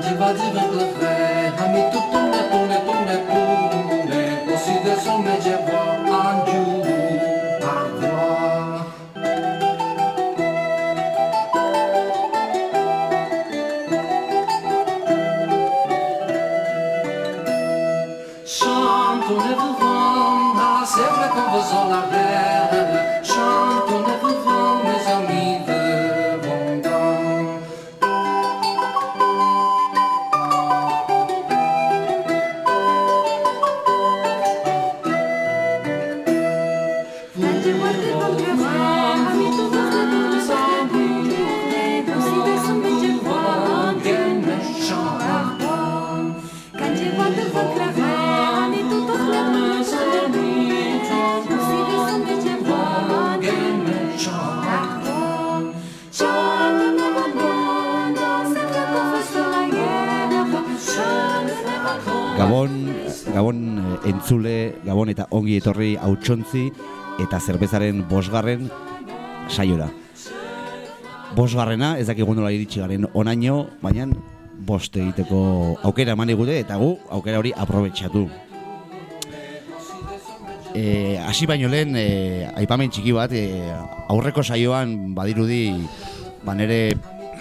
Divadivim do fé, a mim tu tu ne tu ne tu ne tu ne, o Gabon eta ongi etorri hautsontzi eta zerbezaren bosgarren saiora. Bosgarrena, ez dakigu nola iritsi garen onaino, baina bost egiteko aukera eman digute eta gu aukera hori aprobetxatu. E, hasi baino lehen, e, aipamen txiki bat, e, aurreko saioan badirudi ba nere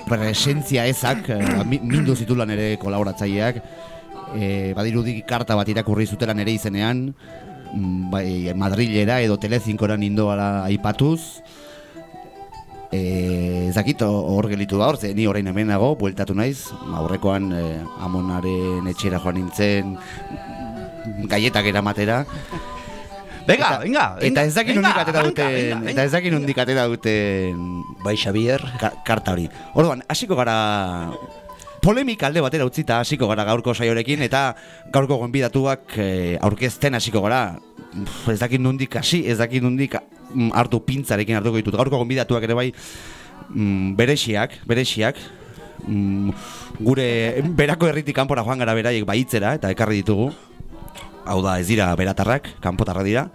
presentzia ezak, e, mi- mindu zituela nere kolaboratzaileak, e, badirudi karta bat irakurri zutela nere izenean, mm, bai, Madrilera edo Telezinkora nindoala aipatuz, e, ez dakit hor gelitu da hor, ze ni orain hemen nago, bueltatu naiz, aurrekoan e, amonaren etxera joan nintzen, gaietak eramatera, Venga, Eta- venga, Eta ez dakit venga, nondik atera duten, eta ez dakit nondik atera duten Bai, Xavier. ka, karta hori. Orduan, hasiko gara polemik alde batera utzita hasiko gara gaurko saiorekin eta gaurko gonbidatuak e, aurkezten hasiko gara. Ez dakit nondik hasi, ez dakit nondik mm, hartu pintzarekin hartuko ditut. Gaurko gonbidatuak ere bai mm, berexiak, berexiak. Mm, gure berako herritik kanpora joan gara beraiek baitzera eta ekarri ditugu. Hau da, ez dira beratarrak, kanpotarra dira.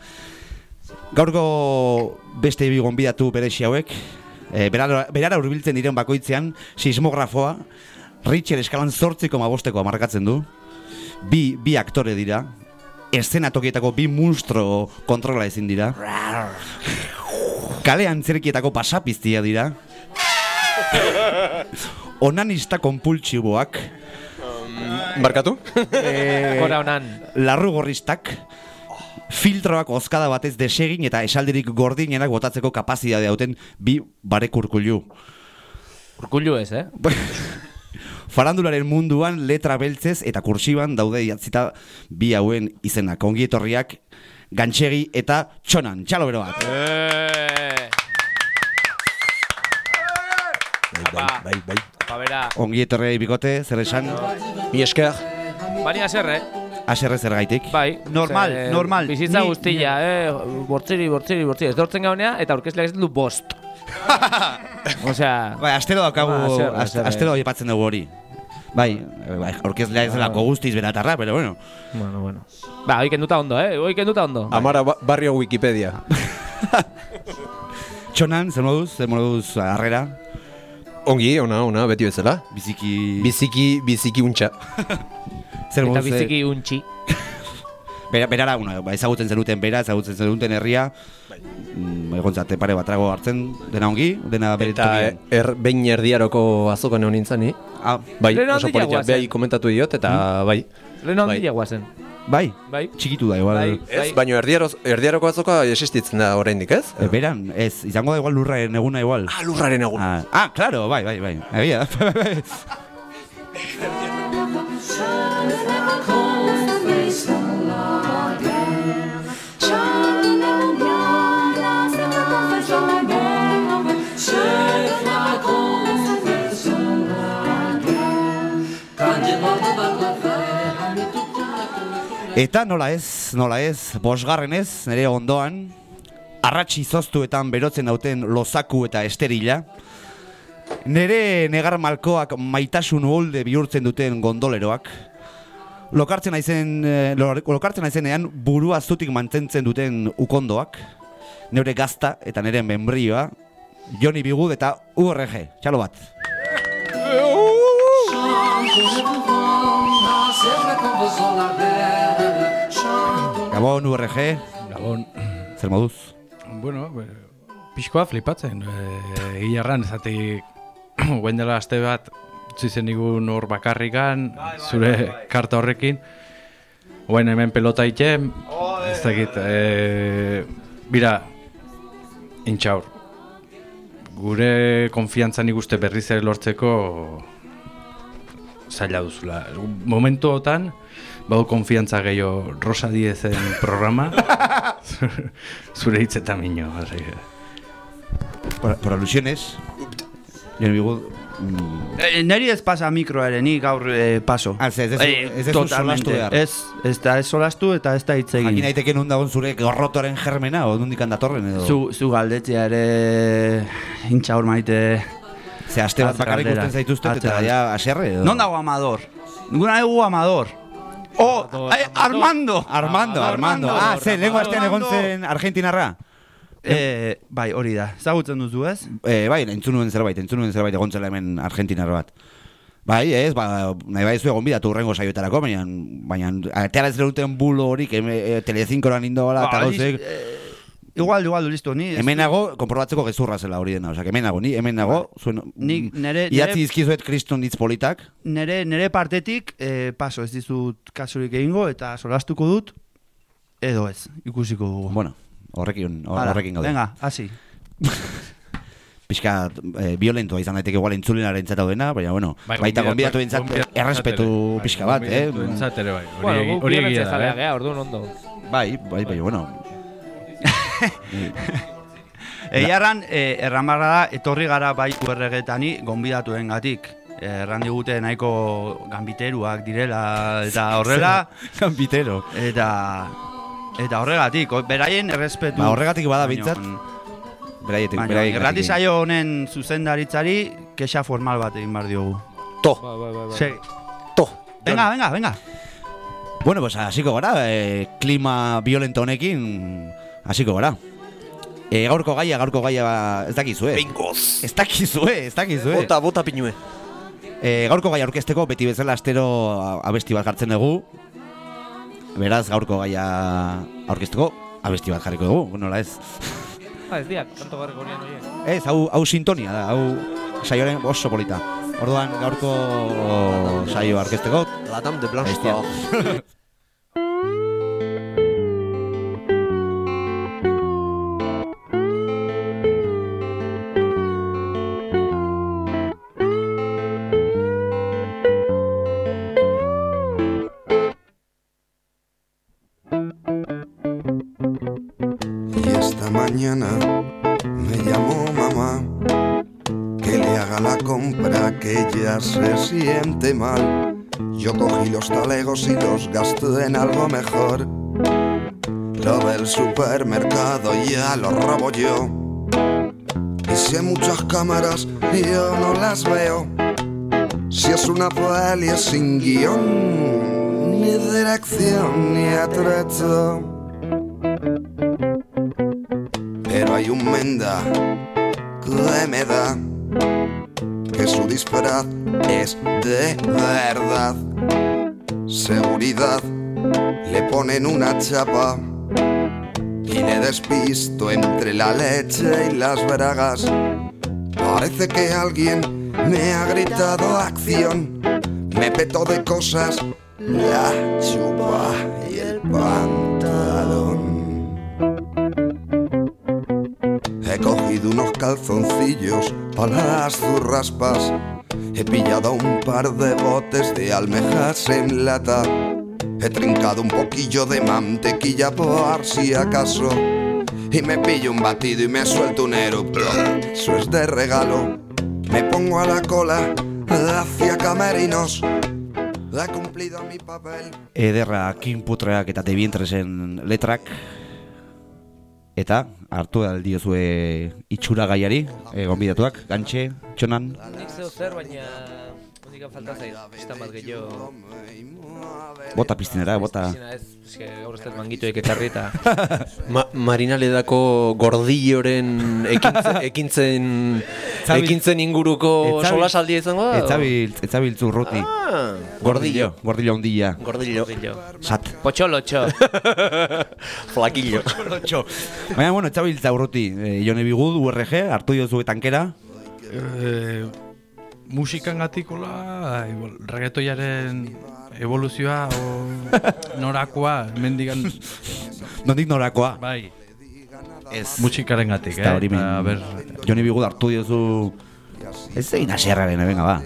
Gaurko beste bi gonbidatu berexi hauek, e, berara, berara hurbiltzen diren bakoitzean, sismografoa, Richard eskalan zortziko mabosteko markatzen du, bi, bi aktore dira, eszenatokietako bi monstro kontrola ezin dira, kalean zerkietako pasapiztia dira, onanista konpultsiboak, Barkatu? Gora honan. larrugorristak, filtroak ozkada batez desegin eta esaldirik gordinenak botatzeko kapazitatea duten bi barekurkulu. Urkullu ez, eh? Farandularen munduan letra beltzez eta kursiban daude idatzita bi hauen izenak. Ongi etorriak gantxegi eta txonan. Txalo bero bat. Eh. Bai, bai, bai, bai. Ba, bera. Ongi etorri bikote, zer esan, Mi esker. Baina zer, eh? aserre zer gaitik. Bai. Normal, Ze, normal. Bizitza Ni- guztia, eh? Bortziri, bortziri, bortziri. Ez dortzen gaunea, eta aurkezleak ez du bost. Osea, Bai, astero daukagu, Ba, aserre, ast- aserre. astero aipatzen dugu hori. Bai, bai, orkezlea ez delako guztiz beratarra, pero bueno. bueno, bueno. Ba, hoi kenduta ondo, eh? Hoi kenduta ondo. Amara ba- barrio Wikipedia. Txonan, zer moduz, zer moduz harrera, Ongi, ona, ona, beti bezala. biziki... Biziki, biziki untxa. zer Eta moduz, eh, biziki untxi. Bera, berara, una, ba, ezagutzen zenuten bera, ezagutzen zenuten herria, mm, egon zate pare bat trago hartzen, dena ongi, dena bere Eta er, behin erdiaroko azokan egon nintzen, ni. Ah, Bai, oso politia, behai komentatu diot, eta bai. Lehen Bai. handia guazen. bai, Bai. txikitu da igual. Bai. Ez, baino erdiaroz, erdiaroko azoka existitzen da oraindik, ez? E, beran, ez, izango da igual lurraren eguna igual. Ah, lurraren egun. Ah, ah, claro, bai, bai, bai. Egia Eta nola ez, nola ez, bosgarren ez, nire ondoan, arratsi zoztuetan berotzen dauten lozaku eta esterila, nire negar malkoak maitasun uholde bihurtzen duten gondoleroak, lokartzen naizen, eh, lo- lokartzen naizenean burua zutik mantentzen duten ukondoak, neure gazta eta nire membrioa, Joni Bigud eta URG, txalo bat. Gabon, URG, Gabon. zer moduz? Bueno, pixkoa flipatzen. E, Iarran, ezatik, guen dela aste bat, utzi zen igun hor bakarrikan, zure karta horrekin. Guen hemen pelota iten, ez dakit, e, bira, intxaur. Gure konfiantzan nik uste berriz ere lortzeko zaila duzula. Momentu hotan, badu konfiantza gehiago Rosa Diezen programa, zure hitzetan mino. Por, por alusiones, Jon Bigut, mm, Eh, neri ez pasa mikroa ere, ni gaur eh, paso. Ah, ez, ez, ez, Eh, ez, ez, totalmente. solastu behar. Ez, ez da ez solastu eta ez da hitz Jakin egin. daiteke nun dagoen zure gorrotoren germena, o nundik datorren edo? Zu, zu galdetzea ere hintxa hor maite... Ze aste bat bakarrik zaituztet Atze eta ja aserre edo? Non dago Amador? Ninguna dugu Amador. Oh, eh, Armando! Armando, Armando. Ah, ze, lengua astean egon zen Argentinarra? Eh, bai, hori da. Zagutzen duzu ez? Eh, bai, entzun nuen zerbait, entzun nuen zerbait egon zela hemen Argentinar bat. Bai, ez, ba, nahi bai zu egon bidatu urrengo saioetarako, baina, baina, ateara ez duten bulo horik, eme, e, Telecincoran indo gala, eta Ba, gauzek, eh, Igual, igual, listo, ni... hemenago, konprobatzeko gezurra zela hori dena, osea, hemenago, ni hemenago, zuen, Nik nere- idatzi nere- izkizuet kriston hitz politak, nere, nere partetik, eh, paso, ez dizut kasurik egingo, eta solastuko dut, edo ez, ikusiko dugu. bueno, horrekin, horrekin gaude. Venga, hasi. pixka eh, violentoa izan daiteke igual entzulenaren entzat dena, baina bueno, Bai, baita gonbidatu entzat errespetu ere. pixka Bai, bat, eh? gonbidatuentzat ere bai. Hori egia da, eh, orduan ondo. Bai, bai, bai, bueno. Eiarran, eh, erran barra da, etorri gara bai URG-tani gonbidatuen gatik. Erran digute nahiko gambiteruak direla, eta horrela, Campitero. eta eta horregatik, beraien errespetu. Ba, horregatik bada behintzat. Beraietik, beraietik. irrati saio honen zuzendaritzari, kexa formal bat egin bar diogu. To, bai, bai, bai. Segi. to. Venga, venga, venga. Bueno, pues hasiko gara, eh, klima violento honekin hasiko gara. Eh, gaurko gaia, gaurko gaia ez dakizue. Bingoz. Ez dakizue, ez dakizue. Bota, bota pinue. Eh, gaurko gaia aurkezteko beti bezala astero a- abesti bat jartzen dugu. Beraz, gaurko gaia aurkezteko abesti bat jarriko dugu, nola ez. Ah, ez diak, kanto garriko nian oie. Ez, hau, hau sintonia da, hau saioaren oso polita. Orduan, gaurko saio aurkezteko, La Dame de Blanche. en algo mejor. Lo del supermercado ya lo robo yo. Y si hay muchas cámaras yo no las veo. Si es una peli sin guion, ni dirección ni atrecho. Pero hay un menda que me da que su disfraz es de verdad. Le ponen una chapa y le despisto entre la leche y las bragas. Parece que alguien me ha gritado acción. Me peto de cosas, la chupa y el pantalón. He cogido unos calzoncillos para las zurraspas. He pillado un par de botes de almejas en lata. He trincado un poquillo de mantequilla por si acaso. Y me pillo un batido y me suelto un erupto. Eso es de regalo. Me pongo a la cola hacia camerinos. He cumplido mi papel. ederra kinputreak eta debientresen letrak eta hartu aldiozue itxura gaiari, e, gonbidatuak, gantxe, txonan, Nik zer, baina... Mundikan falta zait, pistan bat gehiago... bota piztinera, bota... Piscina Ez, eske gaur ez dut mangituek ekarri eta... Ma Marinaledako gordilloren ekintze, ekintzen Etzabil- ekintzen inguruko Etzabil- solasaldia izango da? Etzabiltz, etzabiltz urruti. Ah, Gordillo, gordillo ondilla. Gordillo. Sat. Potxolotxo. Flakillo. Baina, bueno, etzabiltza urruti. E, Jone Bigud, URG, hartu diozu tankera. Eh, musikan gatikola, igual, reggaetoiaren evoluzioa o norakoa, mendigan, Nondik norakoa. bai, Ez. musikaren gatik, eh? hori min. A ber, Jone Bigud hartu diozu... Ez egin asierraren, venga, ba.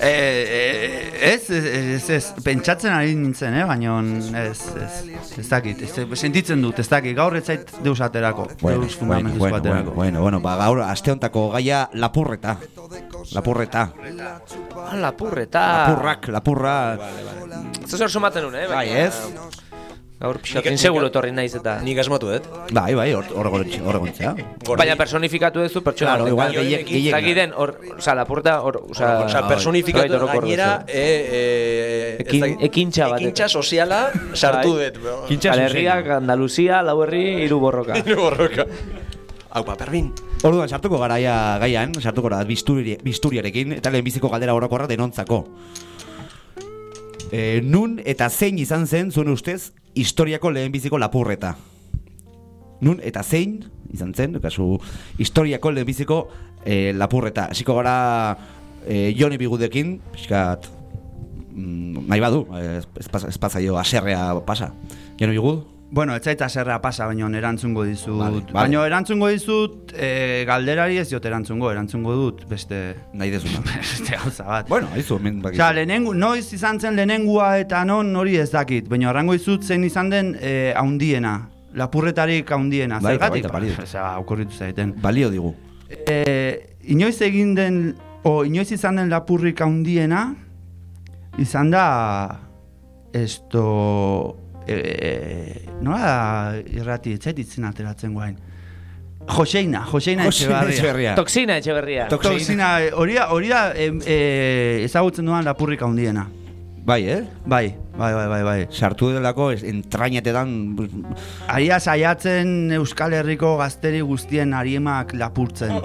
Eh, eh, ez, ez, ez, ez, pentsatzen ari nintzen, eh, baina ez, ez, ez dakit, ez, sentitzen dut, ez dakit, gaur ez zait deus aterako, Bueno, deus bueno, fundamentuz bueno, bueno, bueno, bueno, ba, gaur aste hontako gaia lapurreta. Lapurreta. Ah, lapurreta. Lapurrak, lapurra. Ez zer sumatzen un, eh? Bai, ez? Gaur pixkat Nik- inseguro etorri naiz eta... Nik asmatu, dut. Bai, bai, hor hor gontxe- hor gontzea. Baina personifikatu duzu pertsona. Claro, igual bai. gehiek- gehiek- Zakiten, hor, oza, lapurta, hor, oza... Osea, personifikatu zerbait orokor gainera, duzu. e, e, ez Ekin- dakit, ekintza batek. ekintza soziala sartu Bai. dut. Euskal Herriak, Andaluzia, lau herri, hiru borroka. Borroka. Hau, pa. Orduan, sartuko garaia gaian, sartuko gara bisturi, bisturiarekin, eta lehenbiziko galdera orokorra denontzako. E, nun eta zein izan zen, zuen ustez, historiako lehenbiziko lapurreta. Nun eta zein izan zen, kasu, historiako lehenbiziko e, lapurreta. Hasiko gara e, Joni Bigudekin, pixkat, mm, nahi badu, ez, ez, ez pasaio aserrea pasa. Joni Bigud? Bueno, ez zaita zerra pasa, baina erantzungo dizut. Vale, vale. Baina erantzungo dizut, eh, galderari ez diot erantzungo, erantzungo dut, beste, Nahi dezuna. beste gauza bat. bueno, aizu, hemen bakizu. Osea, lehenengo, noiz izan zen lehenengua eta non hori ez dakit, baina arrango dizut zein izan den eh, haundiena, lapurretarik haundiena, Baita, zergatik? baita. Osea, okurritu zaiten. Balio digu. Eh, inoiz egin den, o inoiz izan den lapurrik haundiena, izan da, esto, eh, nola da irrati, etzaititzen ateratzen guain. Joseina, Joseina. Etxeberria. Toxina etxeberria. Toxina, hori da, hori da em, eh, ezagutzen duan lapurrik handiena. Bai, eh? Bai, bai, bai, bai, bai. Sartu delako entrañatetan Aria saiatzen Euskal Herriko gazteri guztien ariemak lapurtzen.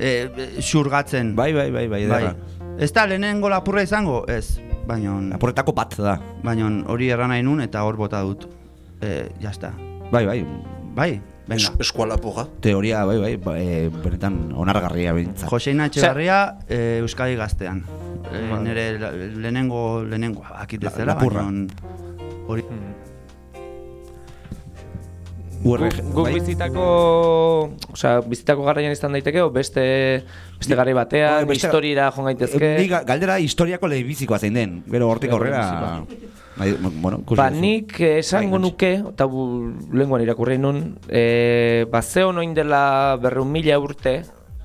E, e, xurgatzen. Bai, bai, bai, bai, bai. Ez da lehenengo lapurra izango? Ez, baina Lapurretako bat da. baina hori erran nahi nun eta hor bota dut. E, jazta. Bai, bai. Bai, venga. Es, eskuala puja. Teoria, bai, bai, ba, e, benetan onargarria bintzat. Joseina Etxebarria e, Euskadi gaztean. E, nire lehenengo, lehenengo, akit ez La- baina URG, Guk bai. bizitako, osea, bizitako garaian izan daiteke, beste, beste garai batean, Bai, historira joan gaitezke. Ni ga- galdera historiako lehenbizikoa zein den. Gero hortik aurrera... Bai, bueno, Ba, nik eh, esango Bai, nuke, eta bu, lehenguan irakurri nun, e, ba, zeo noin dela berreun mila urte,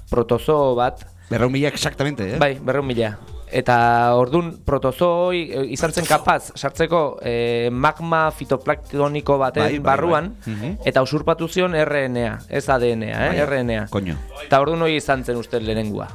protozo bat, Berreun mila exactamente, eh? bai, berreun mila. Eta ordun protozoi e, izan zen kapaz sartzeko e, magma fitoplaktoniko baten Bai, bai, barruan bai. Mhm. eta usurpatu zion RNA, ez ADNA, eh, Bai. RNA. Koño. Eta ordun hori izan zen uste lehenengua.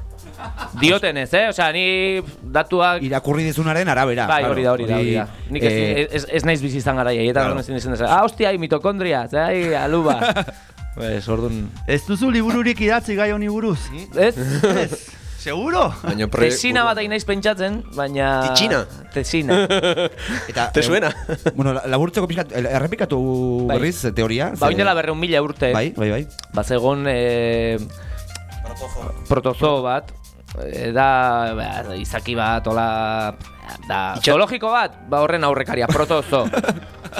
Dioten ez, eh? Osea, ni datuak Irakurri dizunaren arabera. Bai, hori da, hori da, hori da. Nik ez, eh, ez, ez naiz bizi izan gara eta Claro. ezin izan Ah, hostia, ai, mitokondria, ai, aluba. pues, ordun... Ez duzu libururik idatzi gai honi buruz? Ez? Ez, seguro? Baina proie- Tesina bat egin naiz pentsatzen, baina... Titxina? Tesina. Eta, Te eh, suena? bueno, la- laburtzeko pixkat, eh, errepikatu Bai. berriz eh, teoria. ba, ze- oin dela berreun mila urte. Bai, bai, bai. Bazegon e, protozoo bat, e, da ba, izaki bat, hola, da, zoologiko bat, ba horren aurrekaria, protozo.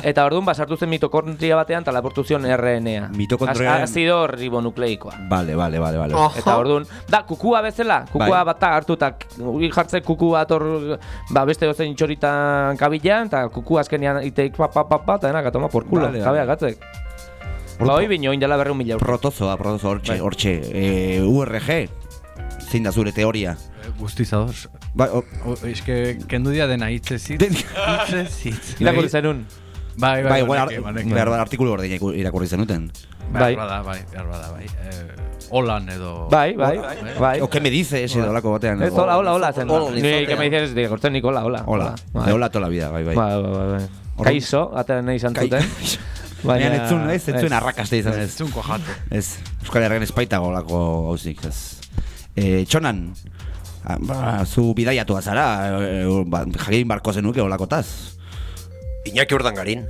Eta orduan, ba, sartu zen mitokondria batean, eta laportu zion RNA. Az- Azido ribonukleikoa. Vale, vale, vale, vale. Eta orduan, da, kukua bezala, kukua Bai. bat hartu eta uri jartze kuku bat hor, ba, beste dozein txoritan kabilan, eta kuku azkenean iteik pa, pa, pa, pa, eta denak atoma por culo, Vale, gatzek. Ba, hoi bino, oin dela berreun mila. Protozoa, protozo, hortxe, Bai. hortxe. Eh, URG, zein da zure teoria? Guztiz ados. Ba, o, O, eske, kendu dia dena hitzez hitz. Hitzez hitz. Irakurri zenun. Bai, bai, bai, ar- baneke. behar da artikulu iku- irakurri zenuten. Bai. Bai, behar bada, bai. Eh, Holan edo... Bai, bai, bai. O, que me dices, edo lako batean. Ez, hola, hola, hola, zen. Ni, hola. que me dices, digo, kortzen nik, hola, hola. Hola, Bai. de hola toda la vida, bai, bai. Bai, bai, bai, bai. Orduan- Kaixo, atera nahi izan zuten. Baina ez zuen, ez, ez zuen arrakaste izan ez. Zunko jate. Ez, Euskal Herrian espaitago lako gauzik, ez. E, txonan, ah, ba, zu bidaiatua zara, e, ba, jakin barko zenuke olakotaz. Iñaki urdangarin.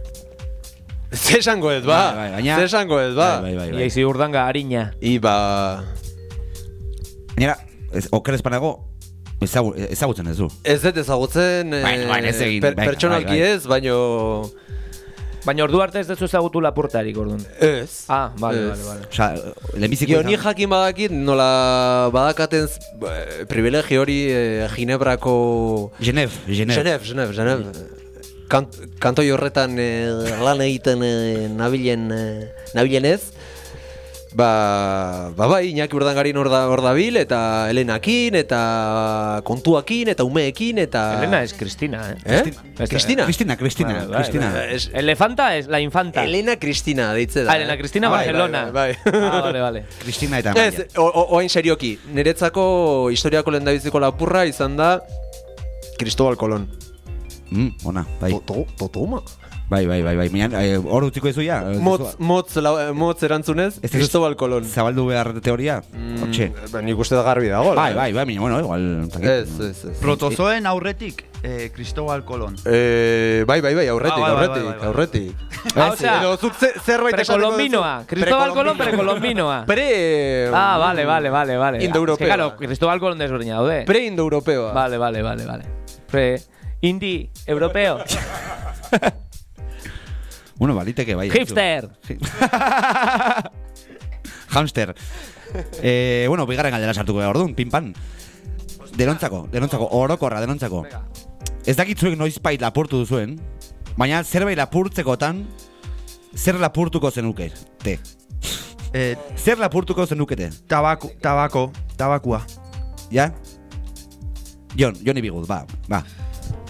Ze esango ez, ba? Bai, bai, baina- Ze esango ez, ba? Bai, bai, bai. Ia izi urdanga harina. I, ba... Gainera, ez, oker espanago, ezagu, ezagutzen ez du. Ez dut ezagutzen... eh, Baina, baina ez egin, per- pertsonalki bai, bai. ez, baino... Baina ordu arte ez dezu ezagutu lapurtarik orduan. Ez. Ah, bale, Ez. bale, bale. Osa, lehenbiziko Gio, ni jakin badakit nola badakaten eh, privilegio hori eh, Ginebrako... Genev, Genev. Genev, Genev, Genev. Kant, kantoi horretan eh, lan egiten eh, nabilen, eh, nabilenez. Ba, ba bai, Iñaki Urdangarin hor, da, hor dabil, eta Elenakin, eta kontuakin, eta umeekin, eta... Elena es Cristina, eh? Eh? Ez- Cristina? Cristina, Cristina, Cristina. Eh, es- Elefanta es la infanta. Elena Cristina deitze da. Ah, Elena Cristina Bai, Barcelona. Bai, bai, bai. Ah, vale, vale. Cristina eta Ez, o- o- oain serioki, niretzako historiako lehendabiziko lapurra izan da Cristobal Colón. Mm, ona, bai. To- to- Totoma. Bai, bai, bai, bai. Mian, eh, hor utziko ezu ja? Ez Motz, motz, lau- motz erantzunez, ez duzu Cristobal Colón. Zabaldu behar teoria? Hortxe. Ba, nik uste da garbi dago. Bai, bai, bai, bueno, igual... Ez, ez, ez. Protozoen aurretik, eh, Cristobal Colón. Eh, bai, bai, bai, aurretik, Ah, bai, bai, aurretik, bai, aurretik. Ah, osea, Edo zuk ze- zerbait Precolombinoa. duzu. Cristóbal Colón precolombinoa. Pre... Ah, vale, vale, vale, vale. Indoeuropeo. Es que, claro, Cristóbal Colón desberdina daude. Pre-indoeuropeoa. Vale, vale, vale, vale. Pre Indi, europeo, Bueno, baliteke, bai. hipster. Hamster. eh, bueno, bigarren galdera sartuko gara orduan, pinpan. Denontzako, denontzako, orokorra, denontzako. Ez dakit zuek noizbait lapurtu duzuen, baina zerbait lapurtzekotan, zer lapurtuko zenuke, te. Eh, Zer lapurtuko zenukete, tabako, tabako, tabakua. ja? Jon, Joni Bigud, ba, ba.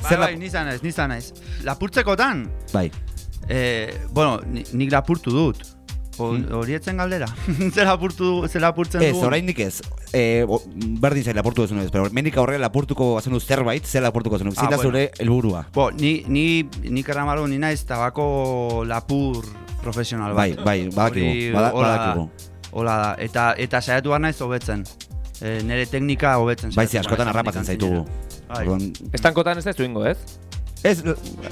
Bai, bai, lap- nizan naiz, nizan naiz. Lapurtzekotan, bai. Eh, bueno, ni, nik lapurtu dut. Ho- Hori etzen galdera. zer lapurtu, zer lapurtzen Ez, dugun? oraindik ez. Eh, o- berdin zain lapurtu duzun ez, pero mendik aurrera lapurtuko bazenu zerbait, zer lapurtuko zenuk. Ah, Zita bueno. zure helburua. Bo, ni, ni, ni karramaro ni naiz tabako lapur profesional bat. Bai, bai, badakigu, bada- da. badakigu. Hola da, eta, eta saiatu naiz hobetzen. E, nire teknika hobetzen. Bai, saiatu askotan behar naiz harrapatzen zaitugu. Bai. Orduan, Estankotan ez dezu ingo, ez? Ez,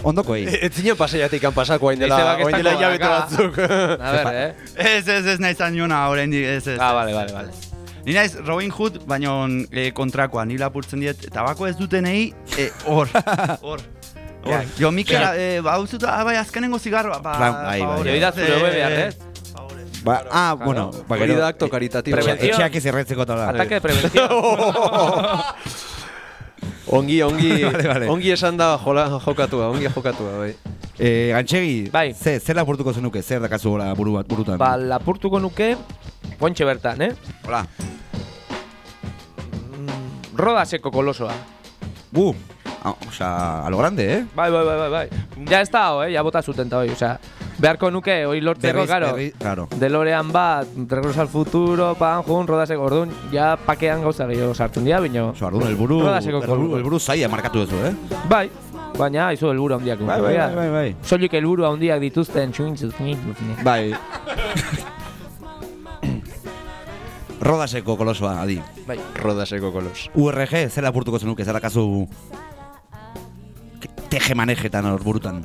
ondoko egin. Ez zinen pasaiatik han pasako hain dela, hain dela hilabete daka. batzuk. A ver, eh? Ez, ez, ez naiz aniona oraindik ez, ez. Ah, ez, vale, ez, vale, ez, vale. ez. Ni naiz Robin Hood, baina e, kontrakoa, ni lapurtzen diet, tabako ez dutenei, e, hor, hor. Hor. Jo, Mikel, e, ba, hau ah, bai, azkenengo zigarroa, ba, Plan, bai, bai. Jo, eh, hobe behar, ez? Ba, ah, bueno, ba, Hori gero, da akto karitatibo. Prebentzio. etxeak ez erretzeko eta da. Ataque de prevención. Ongi, ongi, Vale, vale. ongi esan da jola, jokatua, ongi jokatua, bai. Eh, gantxegi, Bai. ze, zer lapurtuko zenuke, zer dakazu gola buru bat, burutan? ba, lapurtuko nuke, pontxe bertan, eh? Hola. Rodaseko kolosoa. Bu, ah, osea, a lo grande, eh? Bai, bai, bai, bai, bai. Ja ez da, eh? Ja bota zuten ta hoi, osea. Beharko nuke, hoi lortzeko, berri- claro. Delorean bat, Regreso al futuro, pan, jun, rodaseko, orduan, ja pakean gauza gehiago sartzen dira, bino. Oso, orduan, elburu, Rodaseko elburu, kolosoa. elburu zaila markatu duzu, eh? Bai, baina, izu helburu handiak. Bai, bai, bai, bai, bai. Soilik helburu handiak dituzten, txuintzuz, Bai. Rodaseko kolosoa, adi. Bai. Rodaseko kolos. URG, zer lapurtuko zenuke, zer dakazu teje manejetan hor burutan.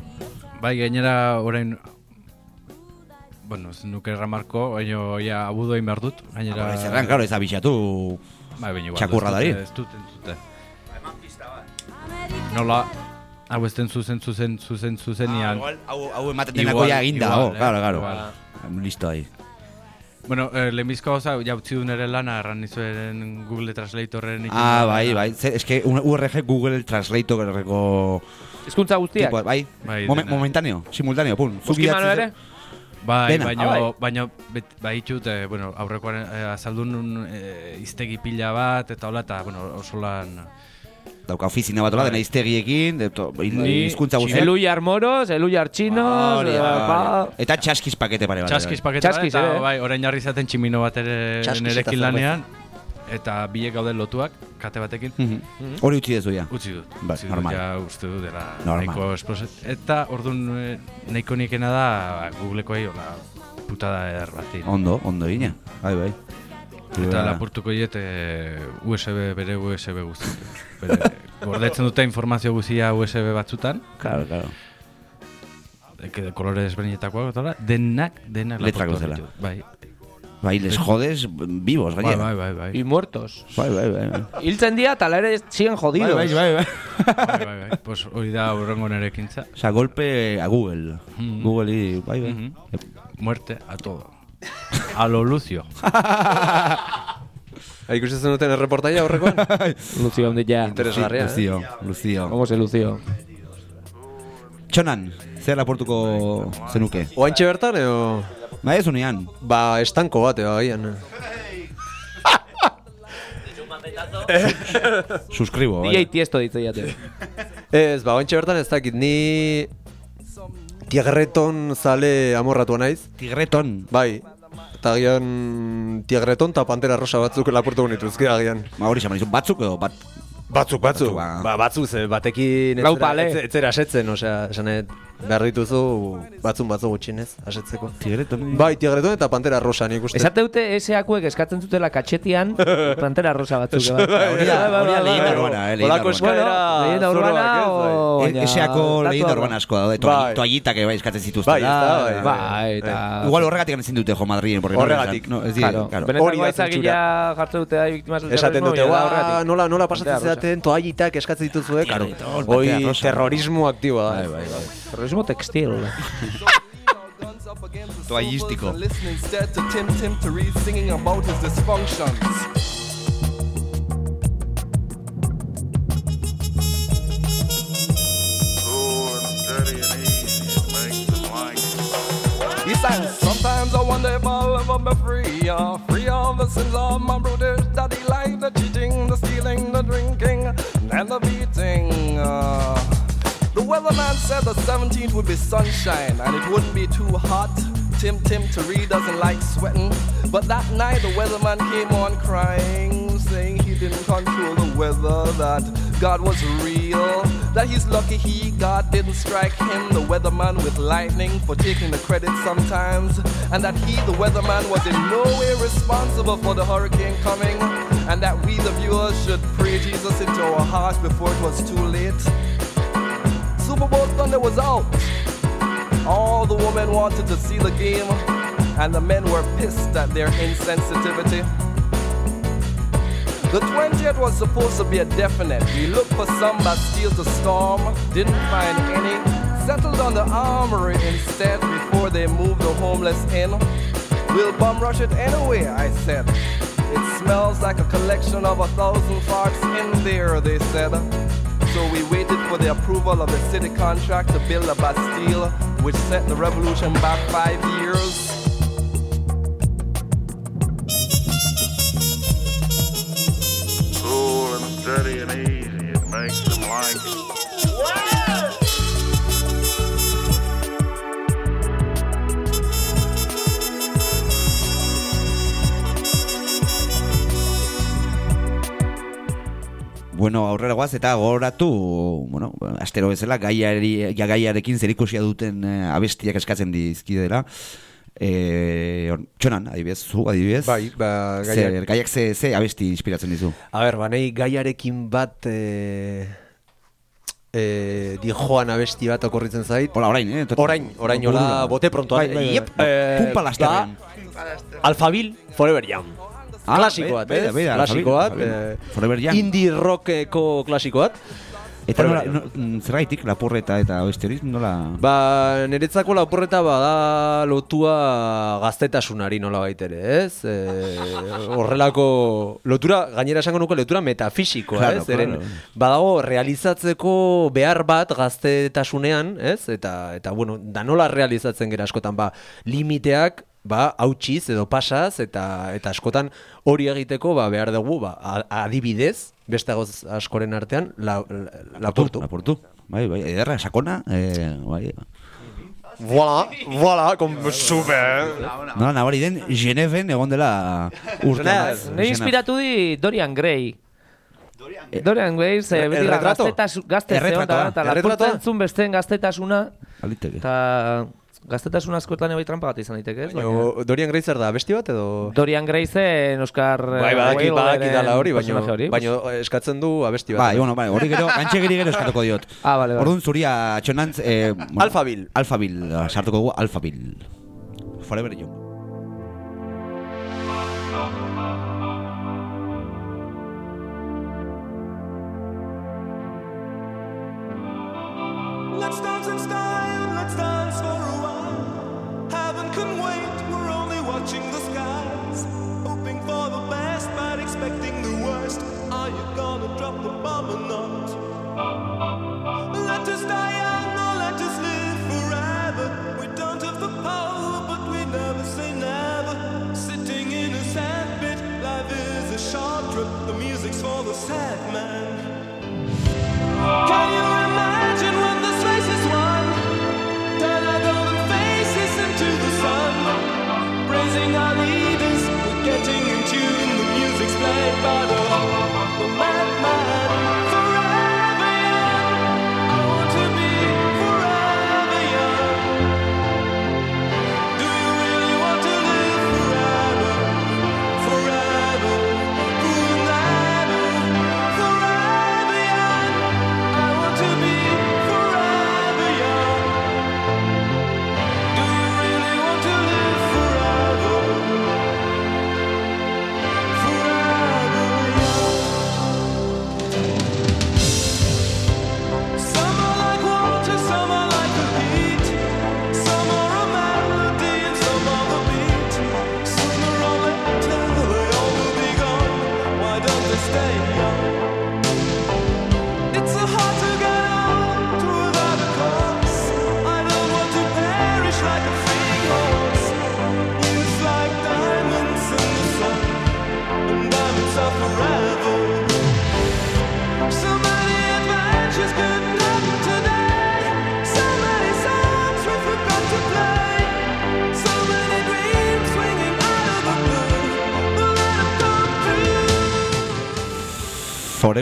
Bai, gainera orain Bueno, ez nuke erramarko, baina ja abudo egin behar dut. Gainera... Ba, Zerran, claro, ez abixatu. Bai, txakurra ez dari. Ez dut, ez dute. Nola, hau ez den zuzen, zuzen, zuzen, zuzenian. igual, hau, hau ematen Igual, denako ja eginda, igual, oh, eh, claro, claro. igual. Listo ahí. Bueno, eh, lehenbizko gauza, ja utzi du nire lana, erran nizuen Google Translatorren ikin Ah, dana. bai, bai. Ze, eske un- URG Google Translatorreko Hizkuntza guztiak. tipo, bai. Bai, Momen- dena. momentáneo, simultáneo, pum. Zuk Muskimano idatzi- ere? Bai, Dena. baina, Ah, bai. baina bet, bai itxut, eh, bueno, aurrekoaren eh, azaldu nun eh, iztegi pila bat, eta hola, eta, bueno, oso lan... Dauka ofizina bat hola, Bai. dena iztegiekin, Bai. hizkuntza guztiak. Eluyar moros, eluyar chinos, Hori, eh, hori. pa... Eta txaskiz pakete pare bat. Txaskiz bai. pakete bat, eta eh? bai, orain jarri zaten tximino bat ere Txaskiz eta nerekin zerbait. lanean, eta biek gauden lotuak, kate batekin, Mhm. Hori utzi dezu ja. utzi dut. Bai, utzi dut, normal. Ja, uste dut, dela Normal. nahiko esploset. Eta orduan eh, nahiko nikena da, ba, Googlekoei, hola, putada eder bat. Ondo, ondo gina. Bai, bai. Eta Bai. lapurtuko diet eh, USB, bere USB guztiak. Bere, gordetzen dute informazio guztia USB batzutan, Claro, claro. eke kolore desberdinetakoak eta denak, denak Letrak lapurtu bezala. ditu. Bai, Bai, les jodes vivos, bai, gainera. bai, bai, bai. Y muertos. Bai, bai, bai. bai. Hiltzen dira, tala ere ziren jodidos. bai, bai, bai. bai, bai, bai. Pues hori da urrengo nerekintza. O sea, golpe a Google. Mhm. Google y... Bai, bai. Mhm. Muerte a todo. A lo Lucio. Ah, ikusi zenuten erreportaia horrekoan? Lucio, onde ya. Interesgarria, eh? Lucio, Lucio. ¿Cómo se lució? Txonan, zer laportuko zenuke? Oantxe bertan, edo... Ba, ez unean. Ba, estanko bat, edo, agian. Suscribo, DJ bai. Tiesto ditze jate. Ez, ba, oantxe bertan ez dakit, ni... Tiagreton zale amorratua naiz. Tigreton. Bai. Eta agian Tiagreton eta Pantera Rosa batzuk lapurtu nituzke agian. Ba, hori xaman batzuk edo bat... Batzuk, batzuk. Ba. Ba, batzuk, ze, batekin etzera, pale. etze- etzera asetzen, osea, esanet, behar dituzu batzun batzuk gutxinez, asetzeko. Tigreton. Bai, Tiagreton eta Pantera Rosa nik uste. Esate dute eseakuek eskatzen zutela katxetian Pantera rosa batzuk. bai. Hori da, Bai, bai, hori da leyenda bai. urbana, eh, leyenda urbana. eskaera leyenda urbana o... Eseako leyenda urbana asko daude, Bai. toallitak bai eskatzen zituzten. Bai, da, bai. Eta... Igual horregatik ezin dute jo no Horregatik. Hori benetako da aitzagila jartzen dute ahí biktimas del Esaten terrorismo, dute, da "Ua, horregatik. nola, nola pasatzen zeaten toallitak eskatzen dituzue, karo. Hoi terrorismo aktiboa da. Bai, bai, bai. Terrorismo textil. Toallístico. Listen instead to Tim Tim Therese singing about his dysfunctions. He sang, Sometimes I wonder if I'll ever be free, uh, free of the sins of my brother's The weatherman said the 17th would be sunshine and it wouldn't be too hot. Tim Tim Tari doesn't like sweating, but that night the weatherman came on crying, saying he didn't control the weather, that God was real, that he's lucky he God didn't strike him, the weatherman with lightning for taking the credit sometimes, and that he, the weatherman, was in no way responsible for the hurricane coming, and that we, the viewers, should pray Jesus into our hearts before it was too late. Super Bowl Sunday was out. All the women wanted to see the game, and the men were pissed at their insensitivity. The 20th was supposed to be a definite. We looked for some Bastille to storm, didn't find any. Settled on the armory instead before they moved the homeless in. We'll bum rush it anyway, I said. It smells like a collection of a thousand farts in there, they said. So we waited for the approval of the city contract to build a Bastille, which set the revolution back five years. Bueno, aurrera guaz eta gogoratu, bueno, astero bezala gaiari, ja gaiarekin zerikusia duten eh, abestiak eskatzen dizkidela. Eh, or- txonan, adibidez, zu adibidez. Bai, ba, Zer, gaiak. gaiak ze, ze abesti inspiratzen dizu? A ber, ba, nahi gaiarekin bat e, e, di joan abesti bat okorritzen zait. Hola, orain, eh? Tot- Orain, orain, hola, bote pronto. Bai, bai, bai. Yep, eh, Pumpa lasterrean. da, Alphabil Forever Young. Ah, klasiko bat, ez? Klasiko bat. Eh. Indie rockeko klasiko bat. Eta nola, no, zergaitik, lapurreta eta abesti hori, nola... Ba, niretzako lapurreta bada lotua gaztetasunari nola baitere, ez? E, horrelako lotura, gainera esango nuke lotura metafisikoa, Claro, ez? Claro. badago realizatzeko behar bat gaztetasunean, ez? Eta, eta bueno, da nola realizatzen gera askotan, ba, limiteak, ba, hautsiz edo pasaz, eta, eta askotan hori egiteko, ba, behar dugu, ba, a- adibidez, beste gauz askoren artean, la, la, lapurtu. Lapurtu. Bai, bai, ederra, sakona, eh, bai. Voilà, voilà, com super. Nola, nabari den, Geneven egon dela urte. Ne inspiratu di Dorian Gray. Dorian Gray, ze El- beti el da retrato. gaztetas, gazte zeon, eta Erretratoa. lapurtzen zuen besteen gaztetasuna, Aliteke. eta Gaztetasun askotan bai trampa bat izan daiteke, ez? Baina- Dorian Grazer da abesti bat edo... Dorian Grace, Oscar Bai, badaki, badaki dala hori, baina, baina eskatzen du abesti bat. Bai, bueno, bai, hori gero, gantxegiri gero eskatuko diot. Ah, vale, vale. Orduan zuria txonantz... Eh, bueno, Alphaville. Alphaville, ah, sartuko dugu Alphaville. Forever Young. Let's dance the bomb not?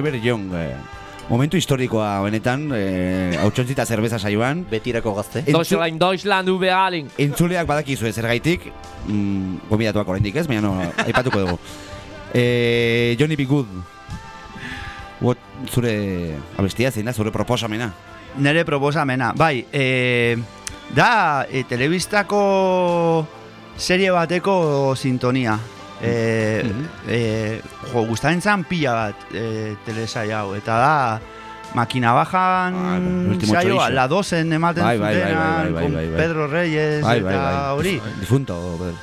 Forever Young. Eh. Momentu historikoa benetan, eh, hautsontzi eta zerbeza saioan. Betirako gazte. Deutschland, Deutschland, Uberalin. Entzuleak badakizu zergaitik, mm, gomidatuak oraindik ez, baina no, aipatuko dugu. Eh, Johnny B. Good. What, zure abestia zein da, zure proposamena. Nere proposamena. Bai, e, da e, telebistako serie bateko sintonia. E, e, jo, gustaren zan pila bat e, telesai hau. Eta da, makina bajan Ah, saioa, chorizo. la dozen ematen Bai, bai, bai, zutena, bai, bai. Pedro Reyes Bai, bai, eta hori. Difunto, Pedro.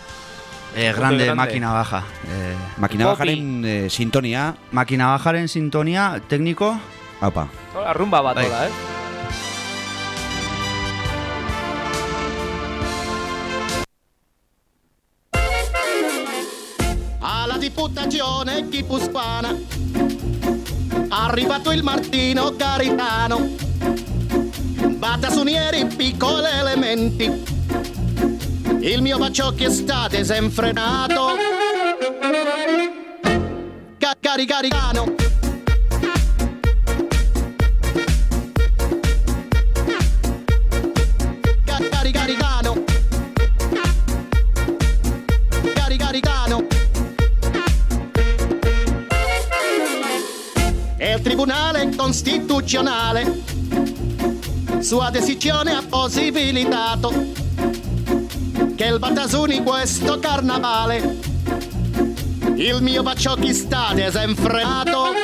Eh, grande, grande. makina baja. Eh, Makina Popi. bajaren eh, sintonia, makina bajaren sintonia, tekniko, haupa. Hola, rumba bat Bai. hola, eh? Diputazione chipuspana arrivato il Martino Garitano Batasunieri piccoli elementi. Il mio baciocchi è stato desenfrenato Ca- cari caricano Costituzionale sua decisione ha possibilitato che il Batasuni questo carnavale. Il mio baciocchi sta desenfrenato.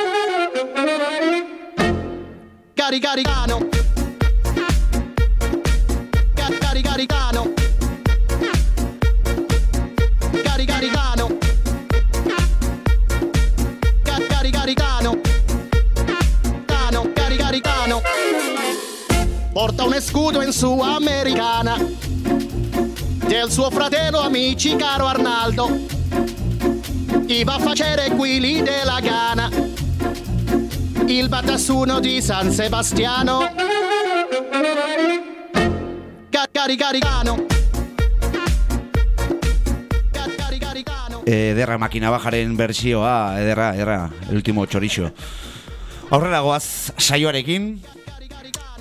Cari caricano scudo in sua americana del suo fratello amici caro Arnaldo. Chi va a facere quelli della Gana il batassuno di San Sebastiano. Ca- cari caricano Ca- cari caricano Ederra makina bajaren bersioa, ederra, ederra, el último txorixo. Aurrera goaz saioarekin,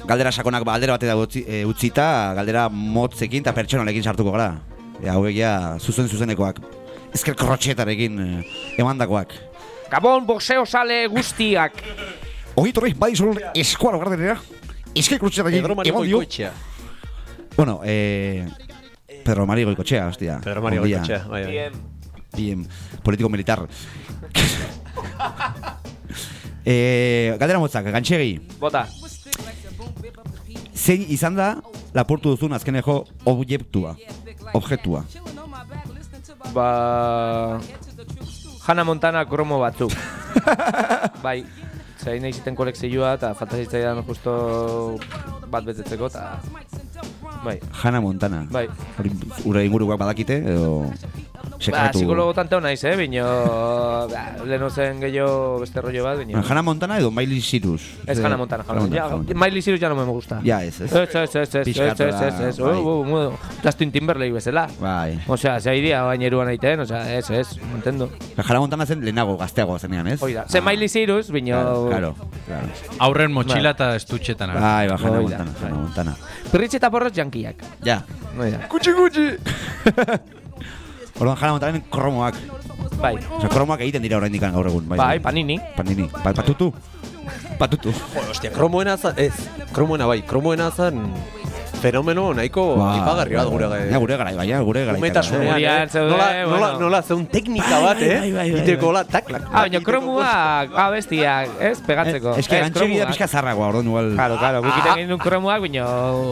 galdera sakonak ba, aldera batera utzi, e, utzita, galdera motzekin eta pertsonalekin sartuko gara. E, hauek ja, zuzen zuzenekoak. Ezker krotxetarekin e, emandakoak. Gabon boxeo sale guztiak. Ogi torri, bai zol eskuara gardenera. Ezker Mario eman dio. Bueno, eh, Pedro Mario Goikotxea, hostia. Pedro Mario Ondia. Goikoetxea, bai, bai. Bien. Bien, político militar. eh, galdera motzak, gantxegi. Bota. Zein izan da lapurtu duzun azkeneko objektua? Objektua. Ba... Hannah Montana kromo batzuk. bai. Zain nahi ziten kolekzioa eta falta justo bat betetzeko eta... Bai. Hannah Montana. Bai. Hori ure ingurukoak badakite edo Ba, sekretu. psikologo tanteo naiz, eh, bino... Ba, leheno zen gehiago beste rollo bat, bino... Hannah Montana edo Miley Cyrus. Ez Hannah Montana, Hannah Montana. Miley Cyrus ya no me gusta. Ja, ez, ez. Ez, ez, ez, ez, Pixkat ez, ez, da, ez, ez, bai. uh, uh, uh, Justin Timberlake bezala. Bai. Osea, ze iria baineruan aiten, osea, ez, ez, entendo. Hannah Montana zen lehenago gazteago zenean, ez? Hoi da. Ze Miley Cyrus, bino... Claro, claro. Aurren motxila eta estutxetan. Bai, ba, da, Montana, Hannah Montana. Pirritxe eta porros jankiak. Ja. Kutsi, kutsi! Orduan Hannah Montana kromoak. Bai. Osa, kromoak egiten dira oraindik gaur egun. Bai, panini. Panini. Pa, patutu. Patutu. Jo, hostia, kromoena zan, ez, kromoena bai, kromoena zan fenomeno nahiko aipagarri bat gure Ja, gure garai, bai, ja, gure garai. Umetasunean, Gurian eh? zeude, Nola, bueno. nola, nola zeun teknika bat, Bai, eh? bai, bai, bai, Iteko la, tak, tak, Ah, baina kromuak, ah, bestiak, ez, pegatzeko. Ez que gantxegi da kromuak. pixka zarragoa, orduan igual. Claro, claro, guk iten egin duen kromuak, baina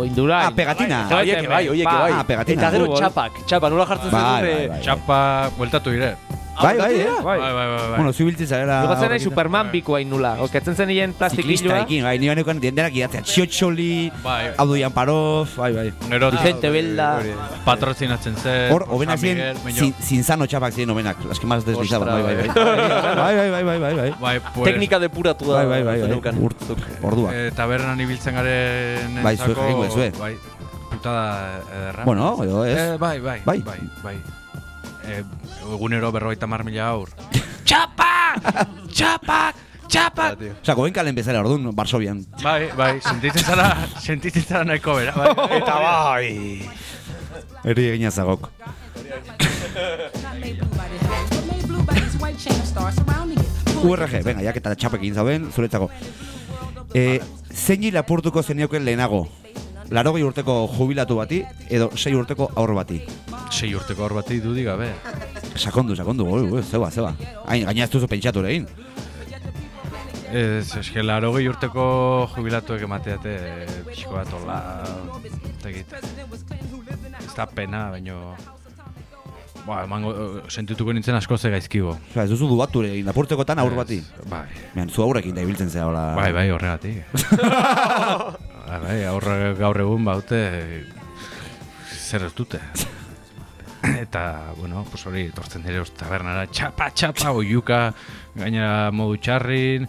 indura. Ah, pegatina. Oiek bai, oiek bai. Ah, pegatina. Eta gero txapak, txapa, nola jartzen Bai, zen bai, dure... bai. Txapa, bueltatu dire. Bai, bai, eh? Bai. Bai, bai, bai. bai. Bueno, zubiltzen zarela... Igual zen nahi Superman bikoa inula. Oketzen zen hien plastikilua. Ziklistaekin, bai, nire neukan dienderak idatzea. Txiotxoli, Bai. Audoian Parov, bai, bai. Gero Vicente Belda. patrozinatzen zen. Hor, obena San ziren, zinzano txapak ziren obenak. Las que más deslizaban, bai, bai, bai. Bai, bai, bai, bai, bai, bai. Bai, pues, Teknika depuratu da. Bai, bai, bai, bai. zeneukan. Urt, orduak. Eh, tabernan ibiltzen garen Bai, zuek duzue. Bai, putada ederra. Bueno, edo ez. Eh, bai, bai, Bai. bai, Eh, egunero berrogeita mar mila aur. Ah, tío. Osa, goen kalen bezala orduan, Varsovian. Bai, bai, sentitzen zara, sentitzen zara nahiko bera. Bai, Eta bai. Eri egina zagok. URG, venga, jak eta txapekin zauden, zuretzako. E, zein lapurtuko zenioken lehenago? Larogei urteko jubilatu bati, edo sei urteko aur bati. sei urteko hor bati dudik gabe. Sakondu, sakondu, oi, oi, zeba, zeba. Hain, gaina ez duzu pentsatu egin. Ez, eske, laro gehi urteko jubilatuek emateate pixko bat hola, tegit. Ez da pena, baino... Ba, emango, sentituko nintzen asko ze gaizkibo. Osa, ez duzu dubatu ere egin, lapurtekotan aur bati. Bai, Mehan, zu aurrekin da ibiltzen zea, hola. bai, bai, horregatik. bai, aurre gaur egun baute zer ez dute. Eta, bueno, pues hori, tortzen dire tabernara, txapa, txapa, oiuka, gainera modu txarrin,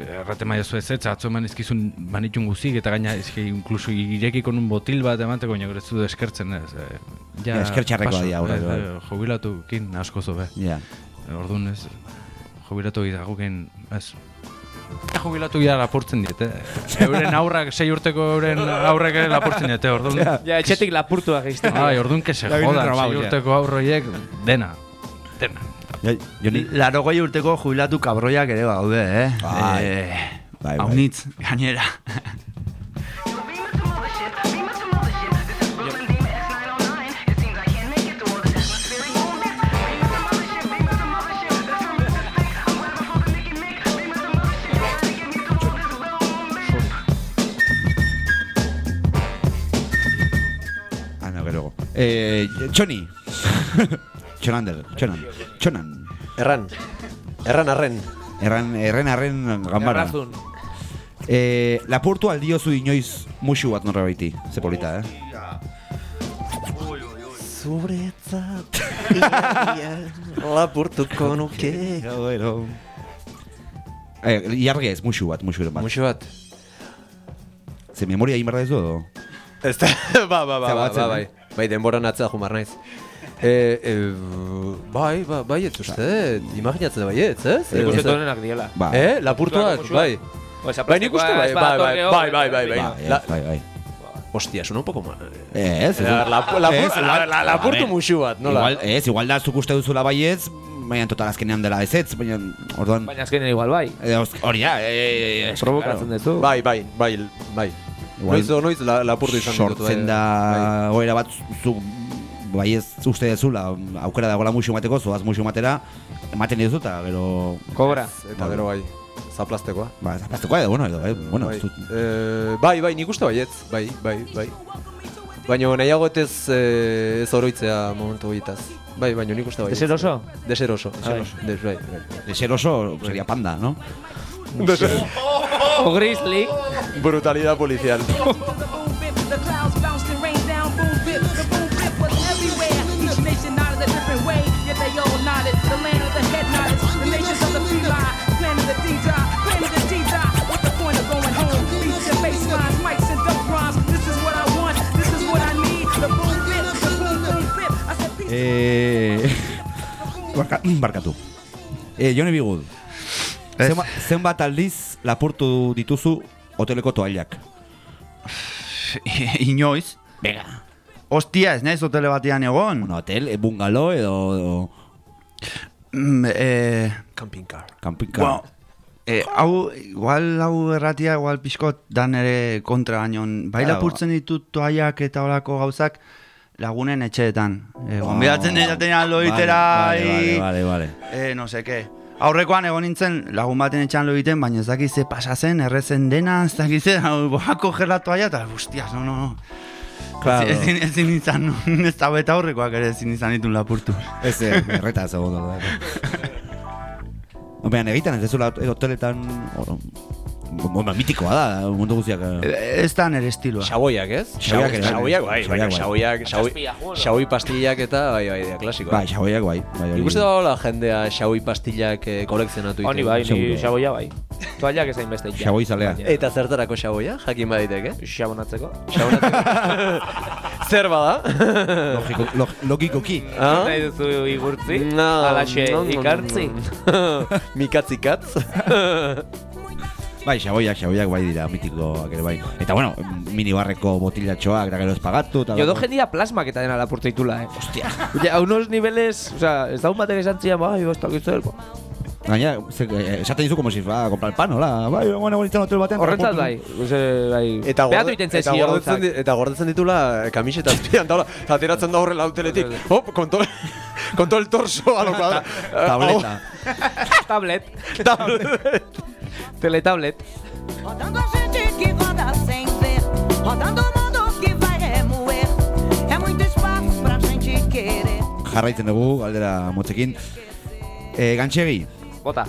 errate maia zu ez ez, atzo eman izkizun manitun guzik, eta gaina izki inkluso irekiko nun botil bat emateko, gure ez du eskertzen ez. Eh, Ja, esker txarrekoa paso, dira, bai, eh, bai. eh, Jubilatukin asko zobe. Ja. Orduan ez, jubilatu gidagukin, ez, Ja, jubilatu gira lapurtzen diete. Euren aurrak, sei urteko euren aurrek ere lapurtzen diete, orduan. Ja, etxetik lapurtuak egizten. Ai, orduan que se Ja, vienen jodan, sei ja. urteko aurroiek, dena. Dena. Ja, Joni, Laro goi urteko jubilatu kabroiak ere gaude, eh? Bai. Eh, Bai, bai. Haunitz, gainera. Eh, Txoni. Txonander, Txonan. Txonan. Erran. Erran arren. Erran, erren arren gambara. Errazun. Eh, lapurtu aldiozu inoiz musu bat norra baiti. Ze polita, eh? Zuretzat lapurtuko nuke. Eh, iargi ez, musu bat, musuren bat. Muxo bat. Ze memoria egin behar da ez du, edo? Ez da, ba, ba, ba, Zea ba, batzen, ba, bai. Bai, denboran atzea jumar naiz. E, e, bai, ba, bai, ez uste, imaginatzen bai, ez, ez? Ikusten Ez- honenak diela. Ba, Eh, lapurtuak, bai. Bai, nik uste bai, ez bai, bai, bai, bai, bai, bai. Bai, La- bai, bai. Hostia, suena un poco mal. Ez, ez. La, la, la, Ez, lapurtu musu bat, nola? Igual, ez, igual da zuk uste duzula baietz, baina total azkenean dela ez ez, baina orduan... Baina azkenean igual bai. Eh, Hori da, eh, eh, Provokatzen duzu. Bai, bai, bai, bai. Igual- Noiz o noiz la, lapurtu izan ditut. sortzen bai. da goera bat zu bai ez uste dezula aukera dagoela musu mateko, zoaz musu matera ematen dizu eta gero Kobra. Eta gero bai, zaplastekoa. ba zapaztekoa edo bueno edo eh, bueno bai. ez dut- Eh, bai, bai, nik uste baietz, bai, bai, bai. Baina nahiago ez, eh, ez oroitzea momentu horietaz. Bai, baina nik uste baietz. Deseroso? Deseroso. Ah, bai. Des, bai, bai. de No sé. O Grizzly. Brutalidad policial. Eh... Barca, barca tú. Eh, Johnny B. Good. Zenba, zenbat aldiz lapurtu dituzu hoteleko toallak? Inoiz. Venga. Ostia, ez naiz hotele batean egon. Un hotel, eh, bungalow edo, edo Mm, eh, Camping car. camping car. bueno, eh, hau, igual hau erratia, igual pixkot dan ere kontra baino. Bai lapurtzen ditut toaiak eta olako gauzak lagunen etxeetan. Eh, gonbidatzen Oh. edaten loitera, Vale, vale, i- vale, vale. eh, no seke. Aurrekoan egon nintzen lagun baten etxean lo egiten, baina ez dakit ze pasa zen, errezen dena, ez dakit ze, coger la toalla, eta, hostias, no, no, no. Claro. Ezin, ezin izan, ez da beta aurrekoak ere ezin izan ditun lapurtu. Ez, eh, erreta ez egon da. Baina egiten ez dezula hoteletan... Bueno, mitikoa da, mundu guztiak... eh. Ez da nere estiloa. Xaboiak, ez? Xaboiak bai. Xaboiak, bai, Xaboiak bai. xaboiak, xaboi, pastillak eta bai, bai, da, klasiko. Bai, xaboiak bai. bai hori- Ikuste da hola jendea xaboi pastillak eh, kolekzionatu Honi bai, ni xaboia bai. Toallak ezain beste. Xaboi zalea. Eta zertarako xaboia, jakin baditeke? Xabonatzeko. Zer bada? Logiko, log, logikoki. Ah? Nahi duzu igurtzi? No, Alaxe no, no, no, ikartzi? Mikatzikatz. Bai, xaboiak, xaboiak bai dira, mitikoak ere bai. Eta bueno, minibarreko botilatxoak, da gero ez pagatu. eta- Jo do jendia plasmak eta dena lapurtu ditula, eh. Hostia. Ja, a unos niveles, o sea, ez da un batek esan zian, bai, basta, gizel, Gaina, eh, esaten dizu como si va a comprar pan, hola. Bai, bueno, bonitzen hotel batean. Lapurtu- bai, bai. Eta, gorde, eta, gordetzen, di- eta gordetzen ditula eh, kamiseta azpian, eta hola, ateratzen da horrela hoteletik. Hop, con todo, con todo el torso a lo cuadro. Tableta. Tablet. Tablet. Teletablet. Rodando a gente que roda sem ver. Rodando o mundo que vai remoer. É muito espaço pra gente querer. Jarraitzen dugu, galdera motzekin. Eh, gantxegi, Bota.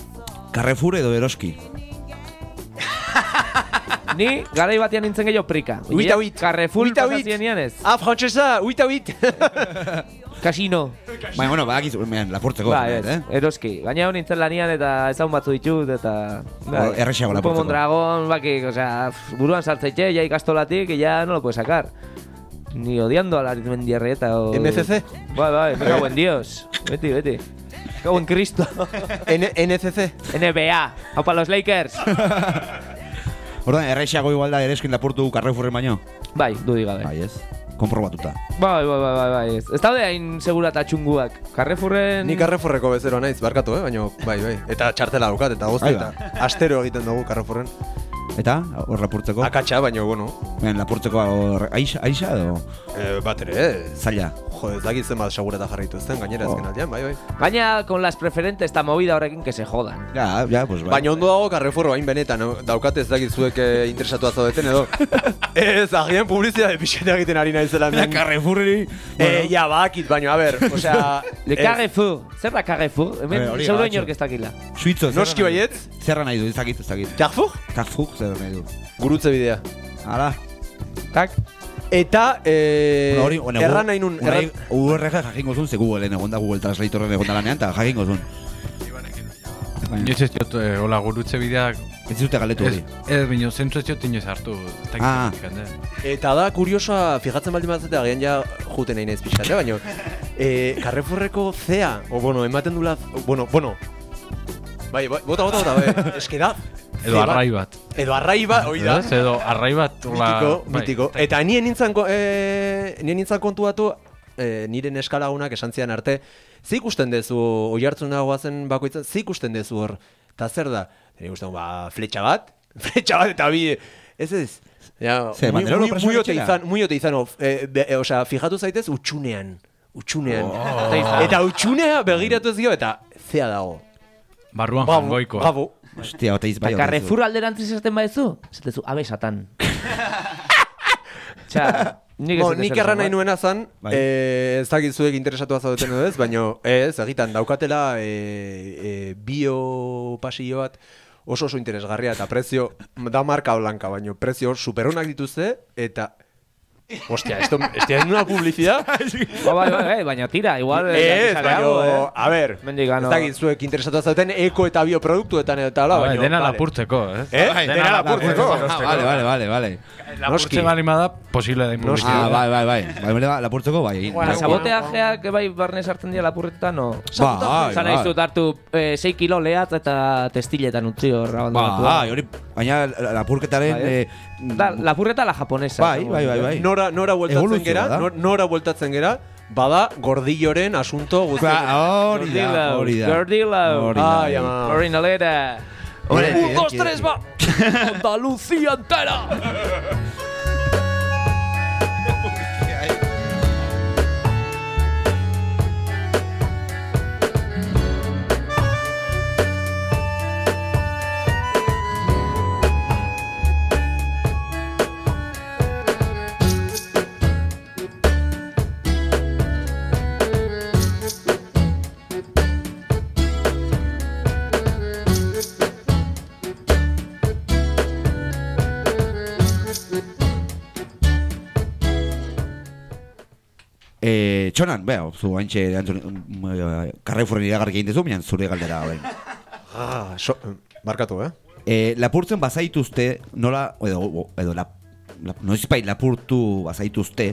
Carrefour edo Eroski. Ni garai batean nintzen gehiago prika. Uita uit. Carrefour pasazien ianez. Ah, frantsesa, uita uit. Casino. Baina, bueno, badakizu, mehan, lapurtzeko. Ba, ez, eh? eroski. Gaina hon nintzen lanian eta ezagun batzu ditut, eta... bai. Errexeago Grupo lapurtzeko. Mondragón, bakik, o sea, pf, buruan sartzeitxe, ya ikastolatik, ya no lo puedes sacar. Ni odiando a la Arizmendiarrieta o... MCC. Bai, bai, me cago en Dios. Beti, beti. Me cago en Cristo. N NCC. NBA. Hau pa los Lakers. Orduan, errexeago igual da ereskin lapurtu Carrefourren baino. bai, dudik gabe. Bai, ez. Konprobatuta. Bai, bai, bai, bai, bai, ez. Ez daude hain segura eta txunguak. Carrefourren... Ni Carrefourreko bezeroa naiz, barkatu, eh? Baina, bai, bai. Eta txartela daukat, eta guzti, eta astero egiten dugu Carrefourren. Eta, hor lapurtzeko. Akatsa, baina, bueno, Mehan, lapurtzeko hor, aixa, aixa edo eh, bat ere, eh? zaila. Jo, ez dakit zenbat segurata jarritu ezten, gainera Oh. ezken aldean, bai, bai. Gaina, con las preferentes, esta movida horrekin que se jodan. Ja, ja, pues bai. Baina ondo dago Carrefour bain benetan, no? daukat ez dakit zuek eh, interesatu zaudeten edo. ez, agian publizitate pixete egiten ari naizela hemen. Carrefourri... Eh, ja, bakit, baina, a ber, osea... Le Carrefour. Zer da Carrefour? Hemen, Eh, hori seguro gaitxo. inork ez dakila. Suitzo, zerra Noski nahi du? baietz? Zerra nahi du, ez dakit, ez dakit. Carrefour? Carrefour, zerra nahi du. Gurutze bidea. Hala. Tak? Eta, eh, Bueno, hori, bueno, erran nahi nun, erran... URG jakingo zuen, ze Googleen egon da Google Translatorren egon da lanean, eta jakingo zuen. Inoiz ez diot, eh, hola gurutze bideak... Ez dute galetu Ez, hori. ez bino, zentzu ez diot inoiz hartu. ez Ah. Eta da, kuriosoa, fijatzen baldin bat agian ja juten nahi naiz pixate, baina eh, Carrefourreko zea, o bueno, ematen dula, bueno, bueno, bai, bai, bota, bota, bota, bai, eske da, Edo arrai bat. Edo arrai bat, hoi da. Ez? Edo arrai bat. hola, Mitiko, bai. mitiko. Eta nien nintzen, ko- e, nien nintzen kontuatu, e, nire neskalagunak esan zian arte, ze ikusten dezu, oi hartzun zen bakoitza, ze ikusten dezu hor, eta zer da? Nire ikusten, ba, fletxa bat, fletxa bat, eta bi, ez ez, ja, Ze, muy, muy, muy ote izan, muy ote izan, of, e, be, e, osea, fijatu zaitez, utxunean, utxunean. Oh. Eta utxunea begiratu ez dio, eta zea dago. Barruan Bravo, jangoikoa. bravo. Hostia, oteiz bai. Eta oteiz. Carrefour alderantziz esaten badezu, esatezu, abe satan. Txa, nik Bo, nik erran nahi nuena zan, Bai. eh, ez dakit zuek interesatu zaudeten edo ez, baina ez, egitan daukatela eh, eh, bio pasillo bat oso oso interesgarria eta prezio, da marka blanca, baina prezio superonak dituzte eta Hostia, esto, estoy en una publicidad. Ba, bai, bai, bai, baina tira, igual... eh, Ez, baina, algo, eh. a ver, Mendik ez gano. dakit zuek interesatu zauten eko eta bioproduktuetan eta hala, Bai, baina... dena vale. lapurtzeko, eh? Eh? Dena lapurtzeko. Ah, vale, vale, vale, vale. Lapurtzen bali da, posible da Ah, impublizitatea. bai, bai, bai. Bai, bale, lapurtzeko bai. egin. Bueno, saboteajeak bai barne sartzen dira lapurretan, no? Bai, Zan bai. nahi hartu eh, 6 kilo lehatz eta testiletan utzi hor abandonatu. Bai, hori, baina lapurketaren... Bai, eh, Da, lapurreta la japonesa. Bai, bai, bai, bai. Nora, nora bueltatzen gera, nora bueltatzen gera, bada gordilloren asunto guzti. Ba, hori da, hori da. Gordilo. Hori da. Ai, ama. Orinalera. Hori, Un, dos, erki, tres, erki. va. Andalucía entera. Eh, txonan, beha, zu haintxe mm, Carrefourren iragarrik egin dezu, baina zure galdera orain. Ah, so, markatu, eh? Eh, lapurtzen bazaituzte, nola, edo, edo la, la, noizbait lapurtu bazaituzte,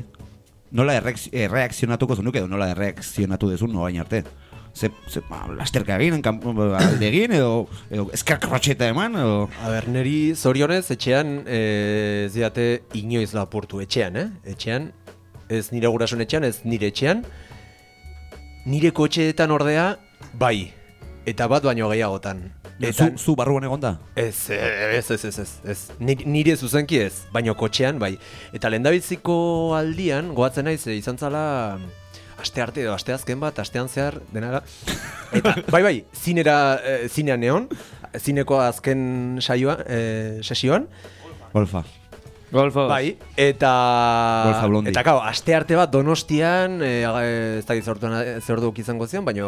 nola erreak- erreakzionatuko zenuke, edo nola erreakzionatu dezun norain arte. Ze, ze ba, lasterka egin, kan- alde egin, edo, edo eskarkarratxeta eman, edo... A ber, neri zorionez, etxean, eh, ez diate inoiz lapurtu etxean, eh? Etxean, ez nire gurasun etxean, ez nire etxean. Nire kotxeetan ordea, bai. Eta bat baino gehiagotan. Zu, zu barruan egonda? Ez, ez, ez, ez, ez, ez. Nire, zuzenki ez, baino kotxean, bai. Eta lehendabiziko aldian, goatzen naiz, eh, izan zala, aste arte edo aste azken bat, astean zehar, denara. Eta, bai, bai, zinera, eh, zinean neon, zineko azken saioa, eh, sesioan. Golfa. Golfo. Bai, eta... Golfa blondi. Eta, kau, aste arte bat donostian, eh, ez dakit zortuan ze orduk izango zion, baina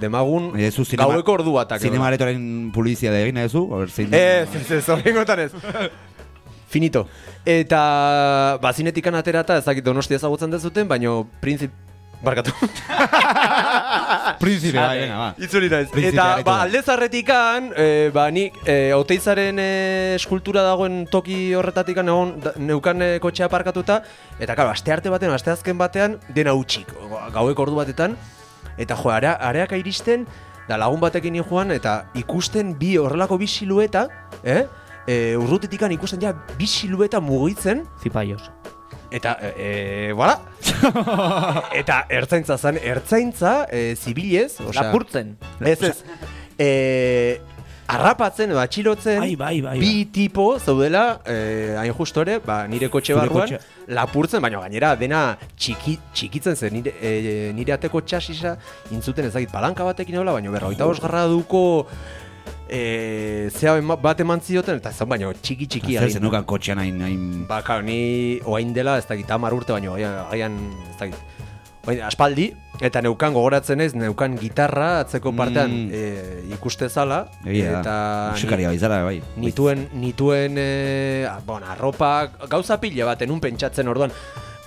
demagun Eh, zu zinema- gaueko ordu batak. Zinema aretoren publizia da egin, ezu? A ber, zein... Ez, ez, ez, horrengotan ez. Finito. Eta, ba, zinetikan aterata, ez dakit donosti ezagutzen dezuten, baina printzip... Barkatu. Príncipe, bai, venga, ba. Itzuli naiz. Eta, ba, alde zarretikan, e, ba, nik e, oteizaren e, eskultura dagoen toki horretatik egon, da, neukan e, kotxea parkatuta, eta, karo, aste arte batean, aste azken batean, dena utxik, gaueko ordu batetan, eta jo, area, areaka iristen, da lagun batekin joan, eta ikusten bi horrelako bi silueta, eh? E, urrutitikan ikusten ja bi silueta mugitzen, Zipaios. Eta, e, e, voilà. Eta ertzaintza zen, ertzaintza, e, zibilez, osea... Lapurtzen. Ez, ez. E, arrapatzen edo atxilotzen Bai, bai, bai, bi tipo zaudela, e, hain justore, ba, nire kotxe barruan, kotxe. lapurtzen, baina gainera dena txiki, txikitzen zen, nire, e, nire ateko txasisa intzuten ezagit palanka batekin hola, baina berroita bos duko e, zea bat eman zioten, eta zan baina txiki txiki Zer zenukan kotxean hain... hain... Ba, claro, ni oain dela, ez dakit, hamar urte baino, agian, ez dakit, oain, aspaldi, eta neukan gogoratzen ez, neukan gitarra atzeko partean Mm. e, ikuste zala, Egia eta Musikaria baizara, bai. nituen, nituen, e, bon, arropa, gauza pila bat, enun pentsatzen orduan,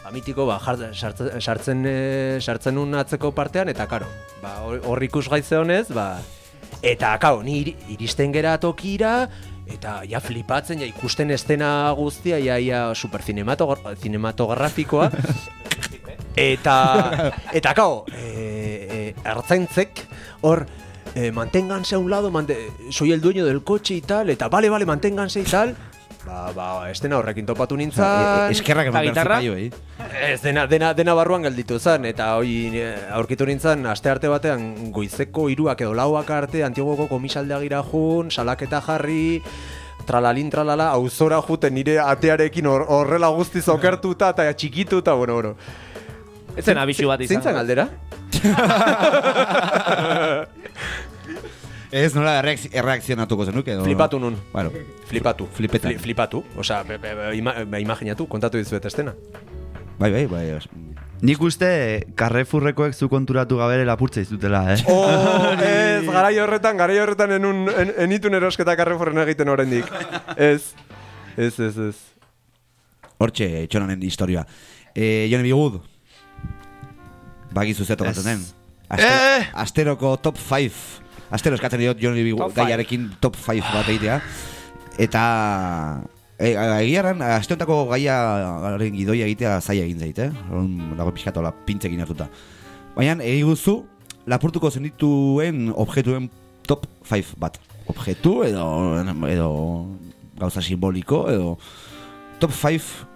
ba, mitiko, ba, sartzen, sartzen, e, sartzen un atzeko partean, eta karo, ba, hor hor ikusgai honez, ba, eta, kau, ni iri- iristen gera tokira, eta ja flipatzen, ja ikusten estena guztia, ja, ja super cinematogra- cinematografikoa, eta, eta, kau, e, e, ertzaintzek, hor, eh, manténganse a un lado, mante soy el dueño del coche y tal, eta vale, vale, manténganse y tal. Ba, ba, estena horrekin topatu nintzan. Eskerrak eman behar zipaio, eh? Ez, dena, dena, dena barruan gelditu zen, eta hoi eh, aurkitu nintzen, aste arte batean goizeko hiruak edo lauak arte, antigoko komisaldea gira jun, salaketa jarri, tralalin tralala, auzora juten nire atearekin hor- horrela guztiz okertuta eta txikituta, bueno, bueno. Ez zen abisu bat izan. Zintzen aldera? Ez nola erreakzi- erreakzionatuko zenuke edo... Flipatu nun. Bueno, Flipatu. Flipetan. Fli- flipatu. Osea, be, be, be, ima, be, imaginatu, kontatu dizuet estena. bai, bai, bai. Nik uste Carrefourrekoek zu konturatu gabe lapurtza izutela, eh? Oh, ez, garai horretan, garai horretan enun, en, enitun erosketa Carrefourren egiten oraindik. Ez. Ez, ez, ez. Hortxe, txonanen historia. E, Jone Bigud. Bagizu zeto den. Aste, Eh! Asteroko top 5. Astero eskatzen diot Top five. gaiarekin top 5 bat egitea. Eta... E, egiarran, aste hontako gaiaren gidoia egitea zaila egin zait, eh? Orduan, Dago pixkatola pintzekin hartuta. Baina, egiguzu, lapurtuko zenituen objetuen top 5 bat. Objetu edo, edo gauza simboliko edo top 5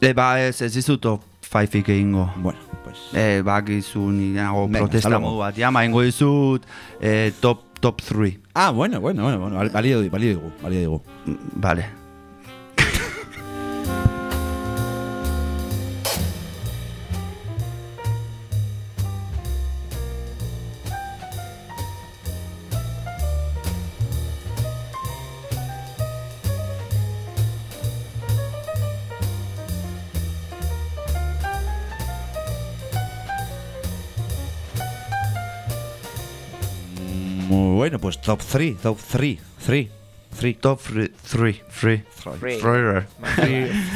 E, ba, ez, ez dizu top 5 egingo. Bueno, pues... E, ba, gizu Venga, protesta modu bat. Ja, ma, ingo dizut e, top, top 3. Ah, bueno, bueno, bueno, bueno, bal- balio, di- balio digu, balio digu. Vale. Pues top 3, top 3, 3, 3. Top 3, 3, 3. Free.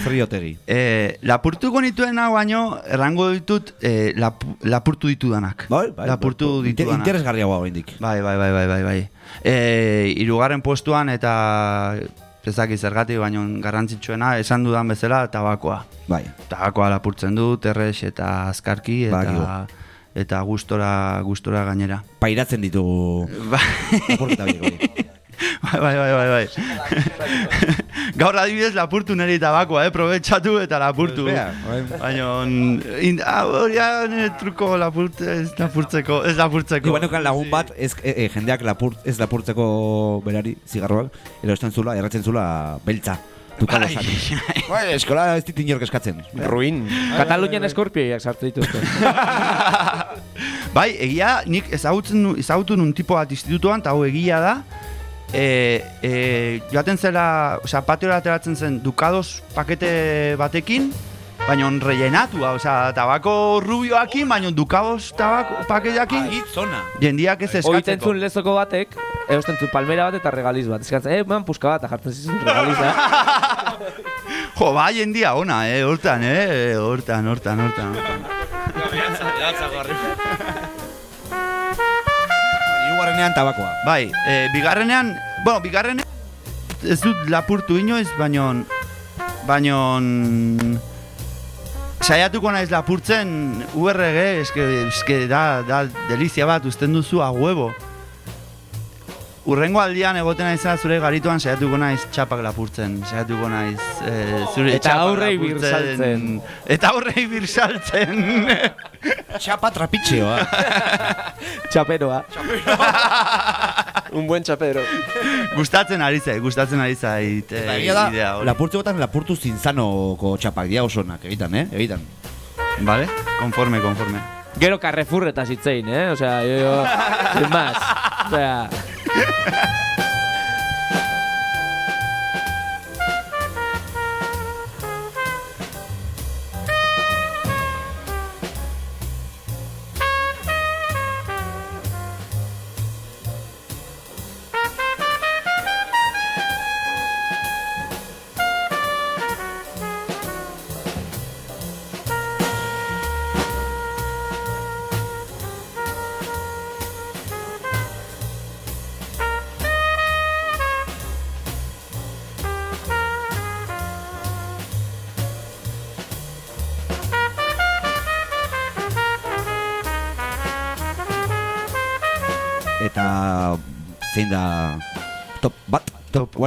3 otegi. E, lapurtuko nituen hau baino, errango ditut e, lap, lapurtu ditudanak. Bai, bai. Lapurtu bai, ditudanak. Interesgarria guau indik. Bai, bai, bai, bai, bai, bai. E, irugarren postuan eta ezaki zergatik, baino garrantzitsuena esan dudan bezala tabakoa. Bai. Tabakoa lapurtzen dut, errex eta azkarki eta Badakigu. Eta gustora gustora gainera. Pairatzen ditugu Bai, bai, bai, bai, bai. Gaur adibidez lapurtu niri tabakoa, eh? Probetxatu eta lapurtu. Bai. Baina, in- ah, hori nire truko lapurt, ez lapurtzeko, ez lapurtzeko. Igual neukan lagun bat, ez, e, e, jendeak lapur, ez lapurtzeko berari, zigarroak, erosten zula, erratzen zula, beltza. Tukalo Bai. sati. Bai, eskola ez dit inork eskatzen. Ruin. Katalunian eskorpioiak sartu dituzte. Bai, egia, nik ezagutzen ezagutu nun tipo bat institutuan, eta hau egia da, e, e, joaten zela, osea, patiora ateratzen zen dukados pakete batekin, baina rellenatua, osea, tabako rubioakin, baina dukados tabako paketeakin, zona. jendiak ez Oiten eskatzeko. zuen lezoko batek, erosten zuen palmera bat eta regaliz bat. Eskatzen, eh, man, puska bat, eta jartzen zizun regaliza. Jo, bai, jendia ona, eh, hortan, eh, hortan, hortan, hortan, hortan. Hirugarrenean tabakoa. Bai, e, bigarrenean, bueno, bigarrenean ez dut lapurtu inoiz, baino baino saiatuko naiz lapurtzen URG, eske, eske da, da delizia bat uzten duzu a huevo. Urrengo aldian egoten naizela zure garituan saiatuko naiz txapak lapurtzen, saiatuko naiz e, zure Eta aurrei birsaltzen. Eta aurrei birsaltzen. Txapa trapitxeoa. Txaperoa. Un buen chapero. gustatzen ari zait, gustatzen ari zait e, Eta egia da, idea hori. lapurtzegotan lapurtu zintzanoko txapak, dia osonak, egitan, eh? Egitan. Vale, conforme, conforme. Gero Carrefour eta zitzein, eh? Osea, yo, yo, sin más. Osea,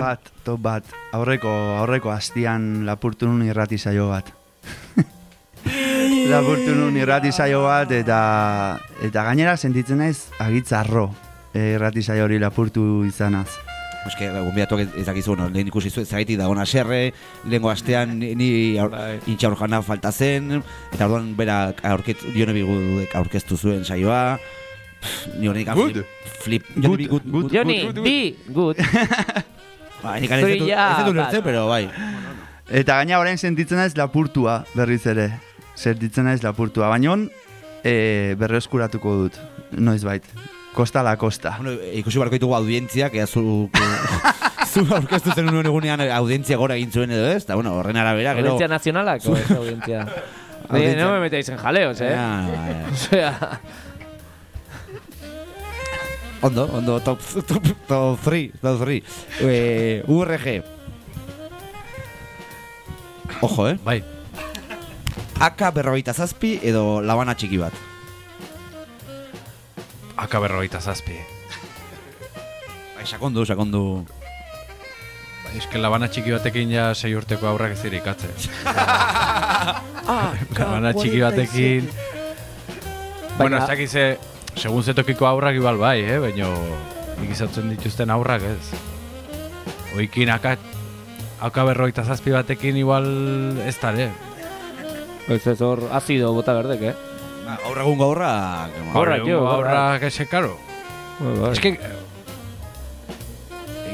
bat, top bat. Aurreko, aurreko astian lapurtu nun irrati saio bat. lapurtu nun irrati saio bat eta eta gainera sentitzen naiz agitzarro eh, irrati saio hori lapurtu izanaz. Eske, gombiatuak ez- ez dakizu, bueno, lehen ikusi zuen zagaitik da ona serre, lehenko astean ni, aur, intxa jana falta zen, eta orduan bera aurket, Jone Bigudek aurkeztu zuen saioa, Pff, ni Good. flip, flip, Jone Good, Bigut, good, Joni, bi, good. Ba, nik ez dut- Zurilla ez dut bat. ulertzen, pero bai. Eta gaina orain sentitzen naiz lapurtua berriz ere. Sentitzen naiz lapurtua. Baina e, berreskuratuko dut, noiz bait. Kosta la kosta. Bueno, ikusi barko ditugu audientziak, ea zu, zu aurkeztu zen unuen egunean audientzia gora egin zuen edo ez, eta bueno, horren arabera, gero... Audientzia nacionalak o audiencia. Oye, Audiencia. no me metáis en jaleos, eh. Ja, ja. O sea, Ondo, ondo, top, top, top 3, top 3. Eh, URG. Ojo, eh? Bai. AK berrogeita zazpi edo labana txiki bat. Aka berrogeita zazpi. Bai, sakondu, sakondu. Bai, eske labana txiki batekin ja sei urteko aurrak ez dira ikatze. labana txiki batekin... Bueno, ez dakiz ze, segun ze tokiko aurrak igual bai, eh? Baina nik izatzen dituzten aurrak ez. Oikin aka, aka berrogeita zazpi batekin igual ez dare. Ez ez hor azido bota berdek, eh? Ba. Gaurra, Gaur tio, egungo gaurra. aurrak ese karo. Bai, Es que...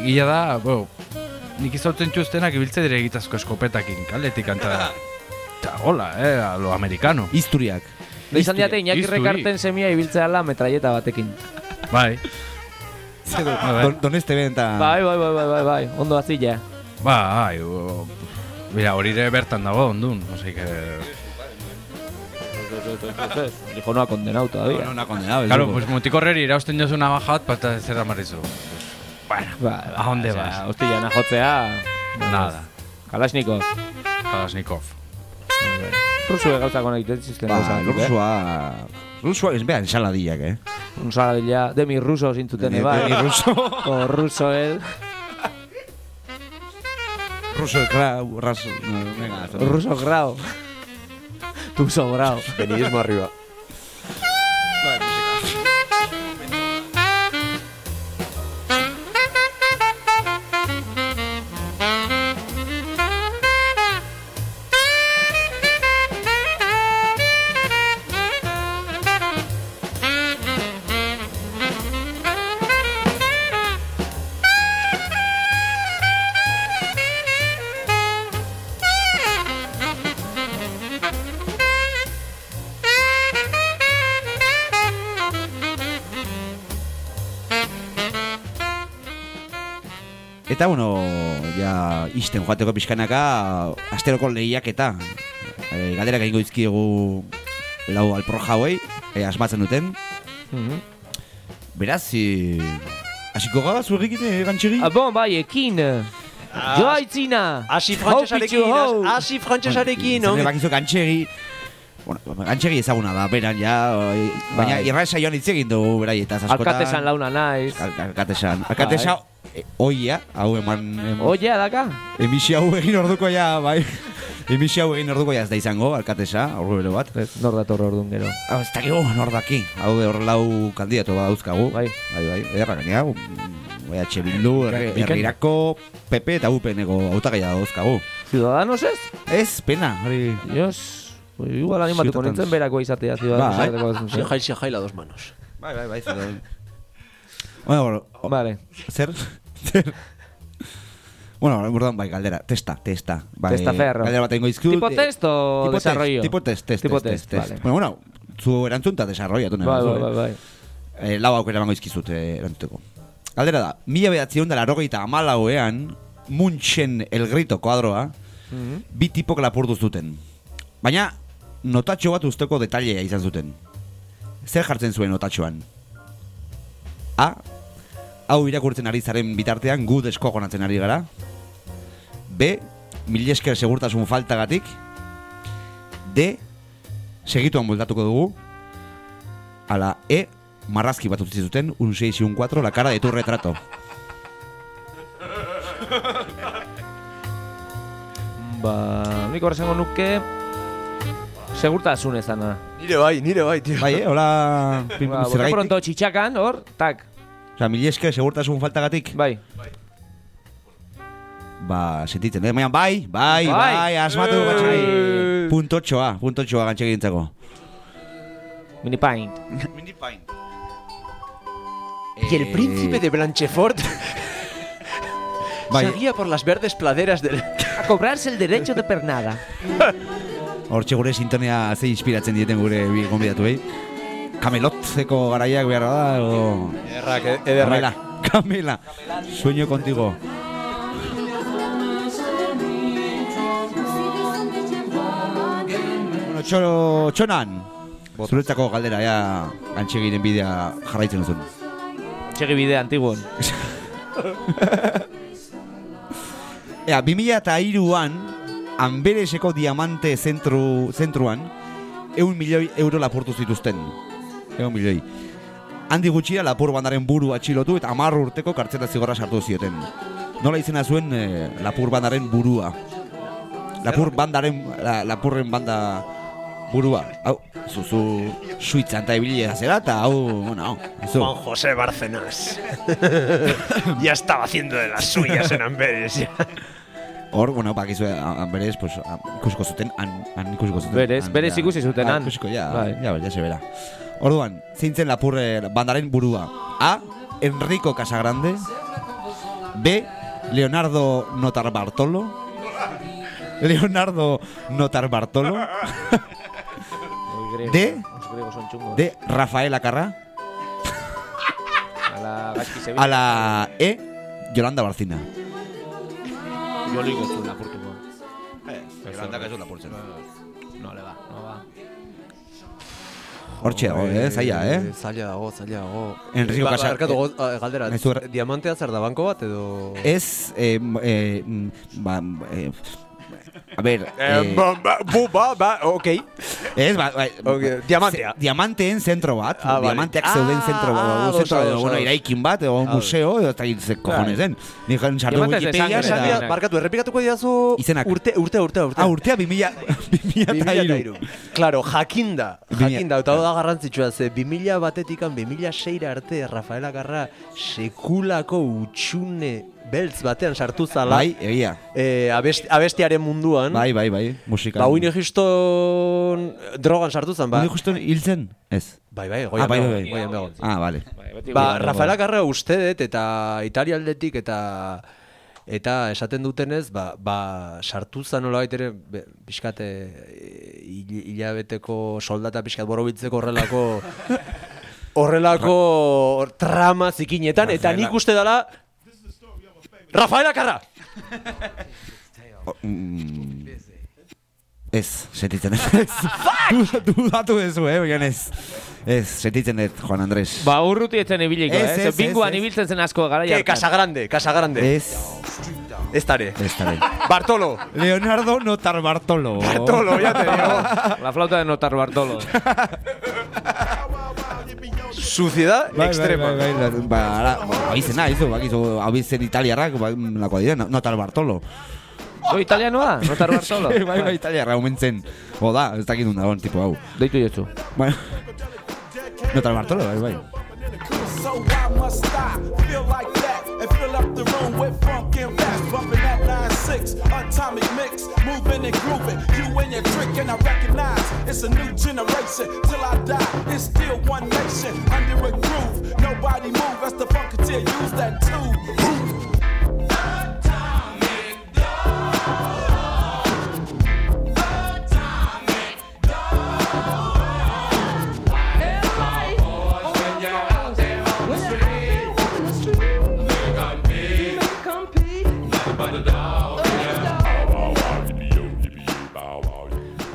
Egia da, bo, nik izautzen txuztenak ibiltze dire egitazko eskopetakin, kaletik anta... Eta hola, eh, a lo americano. Isturiak. Da izan diate Iñaki rekarten semia ibiltzea la metralleta batekin. Bai. Don, don este benta... Bai, bai, bai, bai, bai, bai, ondo azila. Bai, o, mira, hori ere bertan dago ondun, osea que... Dijo no ha condenado todavía. No, no ha condenado. Claro, pues mutik horreri irausten jozu una bajat, pata zer amarrizu. Bueno, Ba, ¿a dónde o sea, vas? Hostia, najotzea... Nada. Kalashnikov. Kalashnikov. Rusu gauzako nahi dituzten Ba, gauzak. rusua... Rusua ez behan ensaladiak, eh? Un saladilla de mi ruso zintzuten De- bai. de mi ruso. O ruso el. Ruso, raso... No, venga, eso. Ruso grau. Tu sobrao. Venidismo arriba. Eta, bueno, ja, isten joateko pixkanaka, asteroko lehiak eta e, galderak egingo izkiegu lau alpro jauei, e, asmatzen duten. Mhm. Beraz, e, hasiko gara zuegikin e, gantxegi? Ah, bon, bai, ekin. Jo aitzina. Hasi frantsesarekin, Hau pitzu, hau. hasi frantsesarekin, Zene bakizu gantxegi, bueno, gantxegi ezaguna da, beran, ja, baina Bai. irra saioan hitz egin dugu berai, eta askotan... Alkatesan launa naiz. Al- Alkatesan. E, oia, hau eman... em- Oia daka? Emisio hau egin orduko ja, bai. Emisio hau egin orduko ja ez da izango, alkatesa, ordu bero bat. Ez, nor dator orduan gero. Hau, ez dakigu, nor daki. Hau de hor lau kandidatu bat dauzkagu. Bai. Bai, bai, ederra gainea. EH Bildu, Bikaina. Herrirako, PP eta UPNeko hautagaia dauzkagu. Ciudadanos ez? Ez, pena, hori... Dios. Igual animatuko Ciudadanos. nintzen berako izatea Ciudadanos. Bai. izateko ez Si nintzen. jai, si jai, la dos manos. Bai, bai, bai, bueno, Vale. zer? Bueno, burdan bai, galdera, testa, testa. Bai, Testaferro. Galdera bat egingo izkut. Tipo test o tipo desarrollo? Test, tipo test, test, Tipo test, test, test, vale. Bueno, bueno, zu erantzun eta desarrollatu nahi Bai, bai, bai, eh. bai. Eh, lau aukera emango izkizut eh, erantzuteko. Galdera da, mila behatzion da larogeita amalauean, Munchen El Grito koadroa, Mhm. bi tipok lapurtu zuten. Baina, notatxo bat usteko detailea izan zuten. Zer jartzen zuen notatxoan? A. Hau irakurtzen ari zaren bitartean gu deskogonatzen ari gara. B. Mil esker segurtasun faltagatik. D. Segituan bueltatuko dugu. Ala E. marrazki bat utzi zuten, un 6 y un 4, la cara de tu retrato. Ba, nik horre esango nuke segurtasun ezana. Nire bai, nire bai, tio. Bai, eh? Hola, Ba, pronto txitxakan, hor, tak. Osa, mil esker segurtasun faltagatik. Bai. Ba, sentitzen, eh? Baina, bai, bai, Bai. bai, asmatu Eh. gatxai. Punto txoa, punto txoa gantxe gintzako. Mini paint. Mini paint. Y el príncipe de Blanchefort Bai. seguía por las verdes praderas del... A cobrarse el derecho de pernada. Hortxe gure sintonia ze inspiratzen dieten gure bi gonbidatu, eh? Kamelotzeko garaiak behar da, o... Ederrak, eh, ederrak. Kamela, Kamela, sueño contigo. Bueno, txo, txonan, zuretzako galdera, ja, gantxegiren bidea jarraitzen duzun. Txegi bide antiguon. Ea, 2000 eta iruan, Ambereseko diamante zentru, zentruan, eun milioi euro lapurtu zituzten. Eun milioi. Handi gutxira lapur bandaren buru atxilotu eta amar urteko kartzela zigorra sartu zioten. Nola izena zuen eh, lapur bandaren burua. Lapur bandaren, la, lapurren banda burua. Hau, zuzu suitzan eta ibilia zera eta hau, bueno, hau. Juan José Bárcenas. ya estaba haciendo de las suyas en Amberes. ya. Hor, bueno, bakizu, a- a- berez, pues, a- ikusiko zuten, han, han ikusiko zuten. Berez, berez ja. ikusi zuten Ah, han. Ikusiko, ja, Bai. ja, ja, se bera. Orduan, zintzen lapurre bandaren burua. A. Enrico Casagrande. B. Leonardo Notar Bartolo. Leonardo Notar Bartolo. D. Los griegos son chungos. D. Rafael Acarra. A la Gaizki Sevilla. A la E. Yolanda Barcina. Yo ligo zu lapurtuko. Yolandak ez du lapurtzen. No Hortxe dago, eh, zaila, eh? Zaila dago, zaila dago. Enrico Ba- Casa- barkatu, go- ah, galdera, diamantea zer da banko bat edo... Ez, eh, eh, ba, eh, a ver, Eh, eh, ba, ba, bu, ba, ba, ok. Ez, ba, ba, diamantea. ze- diamanteen zentro bat. Ah, vale. diamanteak Ah, zeuden zentro bat. ah, zentro, ados, bueno, iraikin bat, edo un Ados. museo, edo eta ze cojones den. Ni jan sartu Wikipedia eta... eta- Barkatu, errepikatuko didazu Izenak. urte, urte, urte, urte. Ah, urtea 2000 2003. Claro, jakinda, jakinda, eta da garrantzitsua, ze 2000 batetikan 2006 arte Rafaela Garra sekulako utxune beltz batean sartu zala. Bai, egia. Eh, abesti, abestiaren munduan. Bai, bai, bai, musika. Ba, Winnie Houston drogan sartu zen, ba. Huni justo hiltzen? Ez. Bai, bai, Ah, goian bai, dago, bai, bai. goian dago. Ah, vale. Ba, Rafaela Garra uste dut eta Italialdetik eta eta esaten dutenez, ba, ba sartu zen nola baitere, pixkat eh, hil- hilabeteko soldata pixkat borobiltzeko horrelako horrelako trama zikinetan, eta nik uste dela O- mm, Ez, sentitzen ez. Du- Dudatu dezu, eh, baina ez. Ez, sentitzen dut, Juan Andrés. Ba, urruti etzen ibiliko, Ez, eh? ez, bingoan ibiltzen zen asko gara Que, Casagrande, Casagrande. Ez, Ez tare. ez tare. Bartolo. Leonardo Notar Bartolo. Bartolo, ya te digo. La flauta de notar Bartolo. Suciedad extrema. Bai, bai, bai, ba, ara, ba, izena, izu, bakizu, hau izen italiarrak, ba, lako dira, Notar Bartolo. O, italianoa? Notar Bartolo? bai, bai, italiarra, omentzen. O da, ez dakit dagoen, tipo hau. Deitu jotzu. Bai. Notar Bartolo, bai, bai. And fill up the room with funk and fast, bumping that 9-6, atomic mix, moving and grooving. You and your trick, and I recognize it's a new generation. Till I die, it's still one nation under a groove. Nobody move, that's the funketeer. Use that too.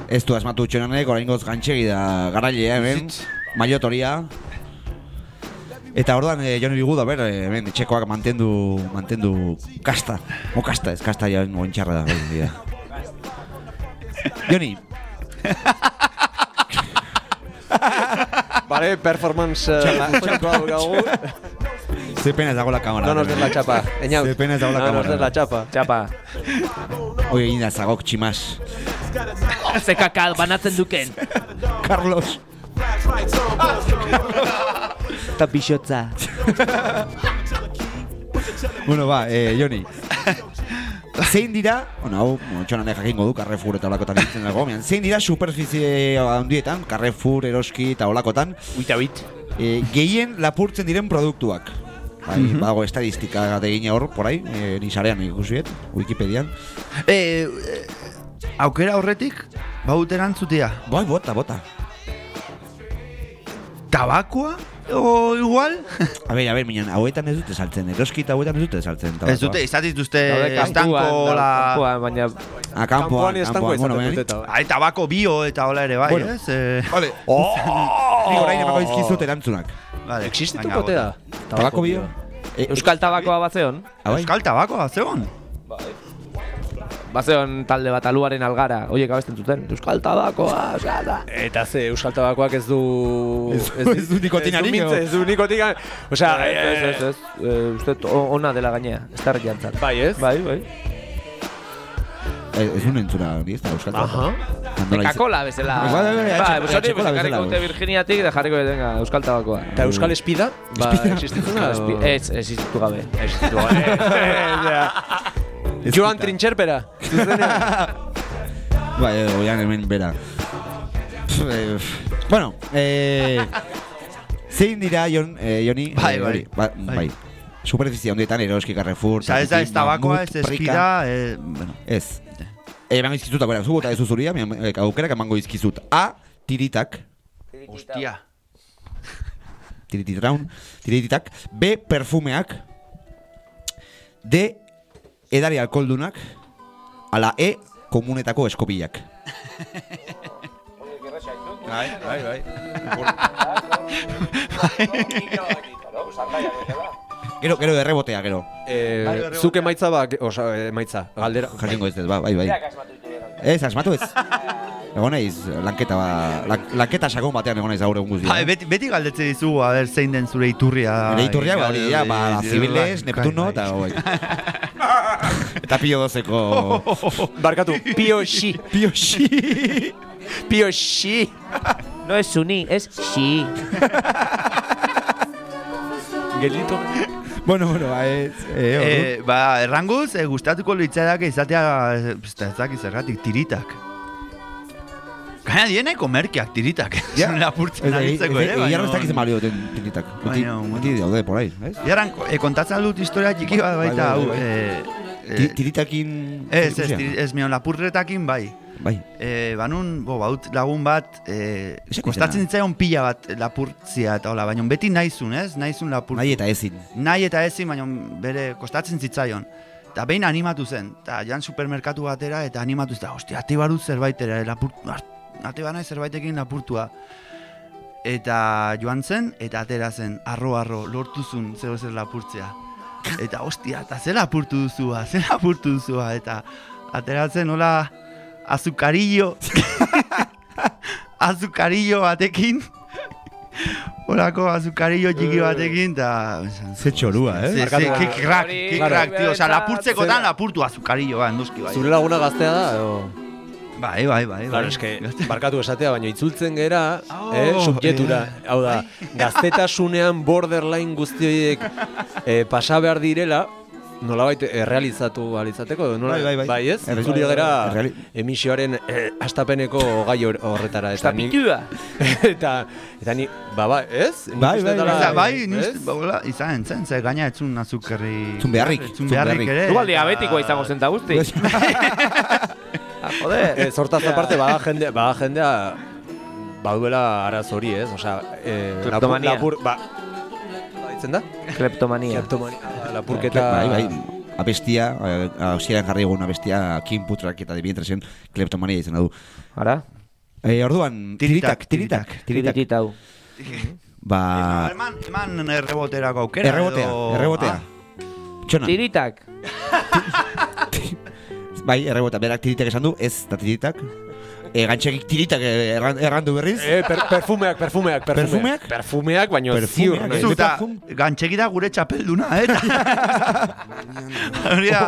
Ez du asmatu txonanek, oraingoz gantxegi da garailea hemen, maiotoria. Eta orduan, eh, Joni Biguda, ber, eh, hemen, txekoak mantendu, mantendu kasta. O kasta, ez kasta ja oin txarra da. hori dira. Joni. Bale, performance dugu. Ze pena ez dagoela kamara. No nos des la chapa. Eñau. Ze pena ez dagoela No nos des la chapa. Txapa. Oi, egin da zagok tximas. Ze kakal banatzen duken. Carlos. Eta bixotza. bueno, ba, eh, Joni. Zein dira, bueno, hau, txonan jakingo du, Carrefour eta olakotan ditzen dago, mian, zein dira superficie handietan, Carrefour, Eroski eta olakotan, Uita bit. eh, gehien lapurtzen diren produktuak. Bai, Mhm. badago estadistika gate egin hor, porai, eh, ni sarean ikusiet, Wikipedian. Eh, eh, aukera horretik, baut erantzutia. Bai, bota, bota. Tabakoa? O igual? A ber, a ber, minan, hauetan ez dute saltzen, eroski eta hauetan ez dute saltzen. Ez tabakoa. dute, izat dituzte Daude kanpoan, estanko la... kanpoan, baina Ah, kanpoan, kanpoan, bueno, baina nik- Ai, tabako bio eta hola ere bai, Bueno. ez? Eh, Vale. Oh! Nik orain emako izkizut erantzunak. Vale, Existitu baina kote da. Tabako bio? Eh, Euskal tabakoa bazeon. Ah, bai? Euskal tabakoa, zegoen? Bazeon talde bat aluaren algara. Oiek abesten zuten. Euskal tabakoa, euskal da. Eta ze Euskal Tabakoak ez du... Ez du- ez du nikotinarik, Ez du mintze, o? ez du nikotina... Osea, Ez, ez, ez, ez. Eh, Uste dut o- ona dela gainea. Ez da jantzat. Bai, ez? Bai, bai. Eh, Ez un entzuna hori, ez da, euskal Aha. Coca-Cola bezala. Bai, bai, bai, Bai, etxe- pues hori, etxekola pues, jarriko bezala, dute bai. Virginiatik da jarriko dute venga, Euskal tabakoa. Eta Euskal Espida? Ba, existitzen da? Ez, existitu gabe. Existitu gabe. Joan Trintxerpera. Bai, eh, oian hemen bera. Eh, bueno, eh, zein dira, Jon, eh, Joni? Bai, eh, bai. hori, ba, Bai. bai. Superficie handietan, eroski, Carrefour, Osa, ez da ez tabakoa, ez espida, eh, bueno. Ez. Emango izkizut, bera, zu bota ez zuria, eh, aukerak emango izkizut. A, tiritak, Hostia. tirititraun, tirititak. B, perfumeak. D, edari alkoldunak. Ala E, komunetako eskopillak. Bai, bai, bai. Gero, gero errebotea, gero. Eh, zuk emaitza ba, osa, emaitza, galdera. Jakingo ez ez, ba, bai, bai. Ez, asmatu ez. Egon naiz, lanketa, ba, lan- lanketa sakon batean egon naiz gaur egun guztia. Ba, beti, beti galdetze dizugu, a ber, zein den zure iturria. Nire iturria, ba, hori, ja, ba, Bai, Cibeles, bai, Neptuno, bai. eta hoi. Eta pio dozeko... Barkatu, Pio Xi. Pio Xi. Pio Xi. No es suni, es xi. Gelito. Bueno, bueno, ba, ez... Eh, Eh, ba, erranguz, eh, gustatuko litzaidak izatea, eh, ez dakit zergatik, tiritak. Gaina dieneko merkeak tiritak. Ja. Lapurtzen eh, aritzeko ere, eh, Iarra ez dakiz malio duten tiritak. Baina, beti daude por ahí, ez? Jaran, e, kontatzen dut historia txiki bat baita, Bai, bai, hau, bai. eh, Ti- eh, Tiritakin... Ez, ez, ez mion lapurretakin bai. Bai. E, banun, bo, baut lagun bat, e, kostatzen izena. zitzaion pila bat lapurtzia eta hola, baina beti naizun, ez? Naizun lapurtu. Nahi eta ezin. Nahi eta ezin, baina bere kostatzen zitzaion. Eta behin animatu zen, eta jan supermerkatu batera, eta animatu zen, hostia, ate barut zerbaitera, lapurtu, ate bana zerbaitekin lapurtua. Eta joan zen, eta atera zen, arro-arro, lortuzun zeo zer lapurtzea. Eta hostia, eta ze lapurtu duzua, ze lapurtu duzua, eta ateratzen hola azukarillo, azukarillo batekin, Horako azukarillo txiki batekin, eta... Ze txorua, eh? Ze, ze, crack, Hori, ke claro. crack, tío. Osa, lapurtzekotan Zera. lapurtu azukarillo, ba, noski bai. Zure laguna gaztea da, edo... Bai, bai, bai. Claro, bai. eske, barkatu esatea, baina itzultzen gera, Oh, eh, subjetura. eh, Hau da, gaztetasunean borderline guzti horiek eh, pasa behar direla, nolabait errealizatu alitzateko, edo nola, Bai, bai, bai. ez? Erre- Itzuli gera erreali- emisioaren eh, astapeneko gai hor- horretara. Eta ni, eta, eta ni, ba, ba, ez? Bai, bai, bai, ez? nist, ba, hola, izan entzen, ze gaina etzun azukerri... Etzun beharrik, Etzun beharrik ere. Eta- diabetikoa izango zen ta guzti. Ah, joder. Eh, zortaz aparte, bada jende, bada jendea baduela araz hori, ez? Osea, eh, lapur, Kleptomania. lapur, ba, da? Kleptomania. Kleptomania, lapurketa... Bai, bai, abestia, eh, hasieran jarri egun abestia, Kim Putrak eta Debientresen kleptomania izan du. Ara? Eh, orduan, tiritak, Tiritak, tiritak, tiritak. Tirititau. Ba, Eman, eman erreboterako aukera. errebotea, edo- errebotea. Txona, Tiritak. bai, errebota, berak tiritak esan du, ez da tiritak. E, gantxekik tiritak eh, erran- errandu berriz. Eh, per, perfumeak, perfumeak, perfumeak. Perfumeak? Perfumeak, baino ziur Perfumeak. naiz. Zuta, gantxeki da gure txapelduna, eh? Hori da,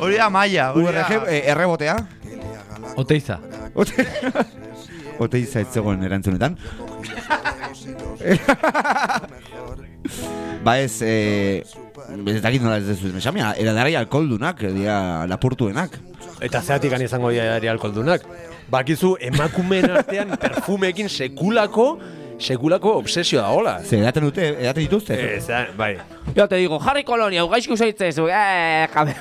hori da maia. hori da- URG eh, errebotea. Oteiza. Oteiza ez zegoen erantzunetan. ba ez, eh, ez dakit nola ez dezu esamia, eradari alkoldunak, eh, dira lapurtuenak. Eta zeatik gani izango dira ere alkoldunak. Bakizu, emakumeen artean perfumeekin sekulako, sekulako obsesio da hola. Ze, edaten dute, edaten dituzte. Ez, da, bai. Yo te digo, Harry Colonia, ugaizki usaitzezu, eh, jabe.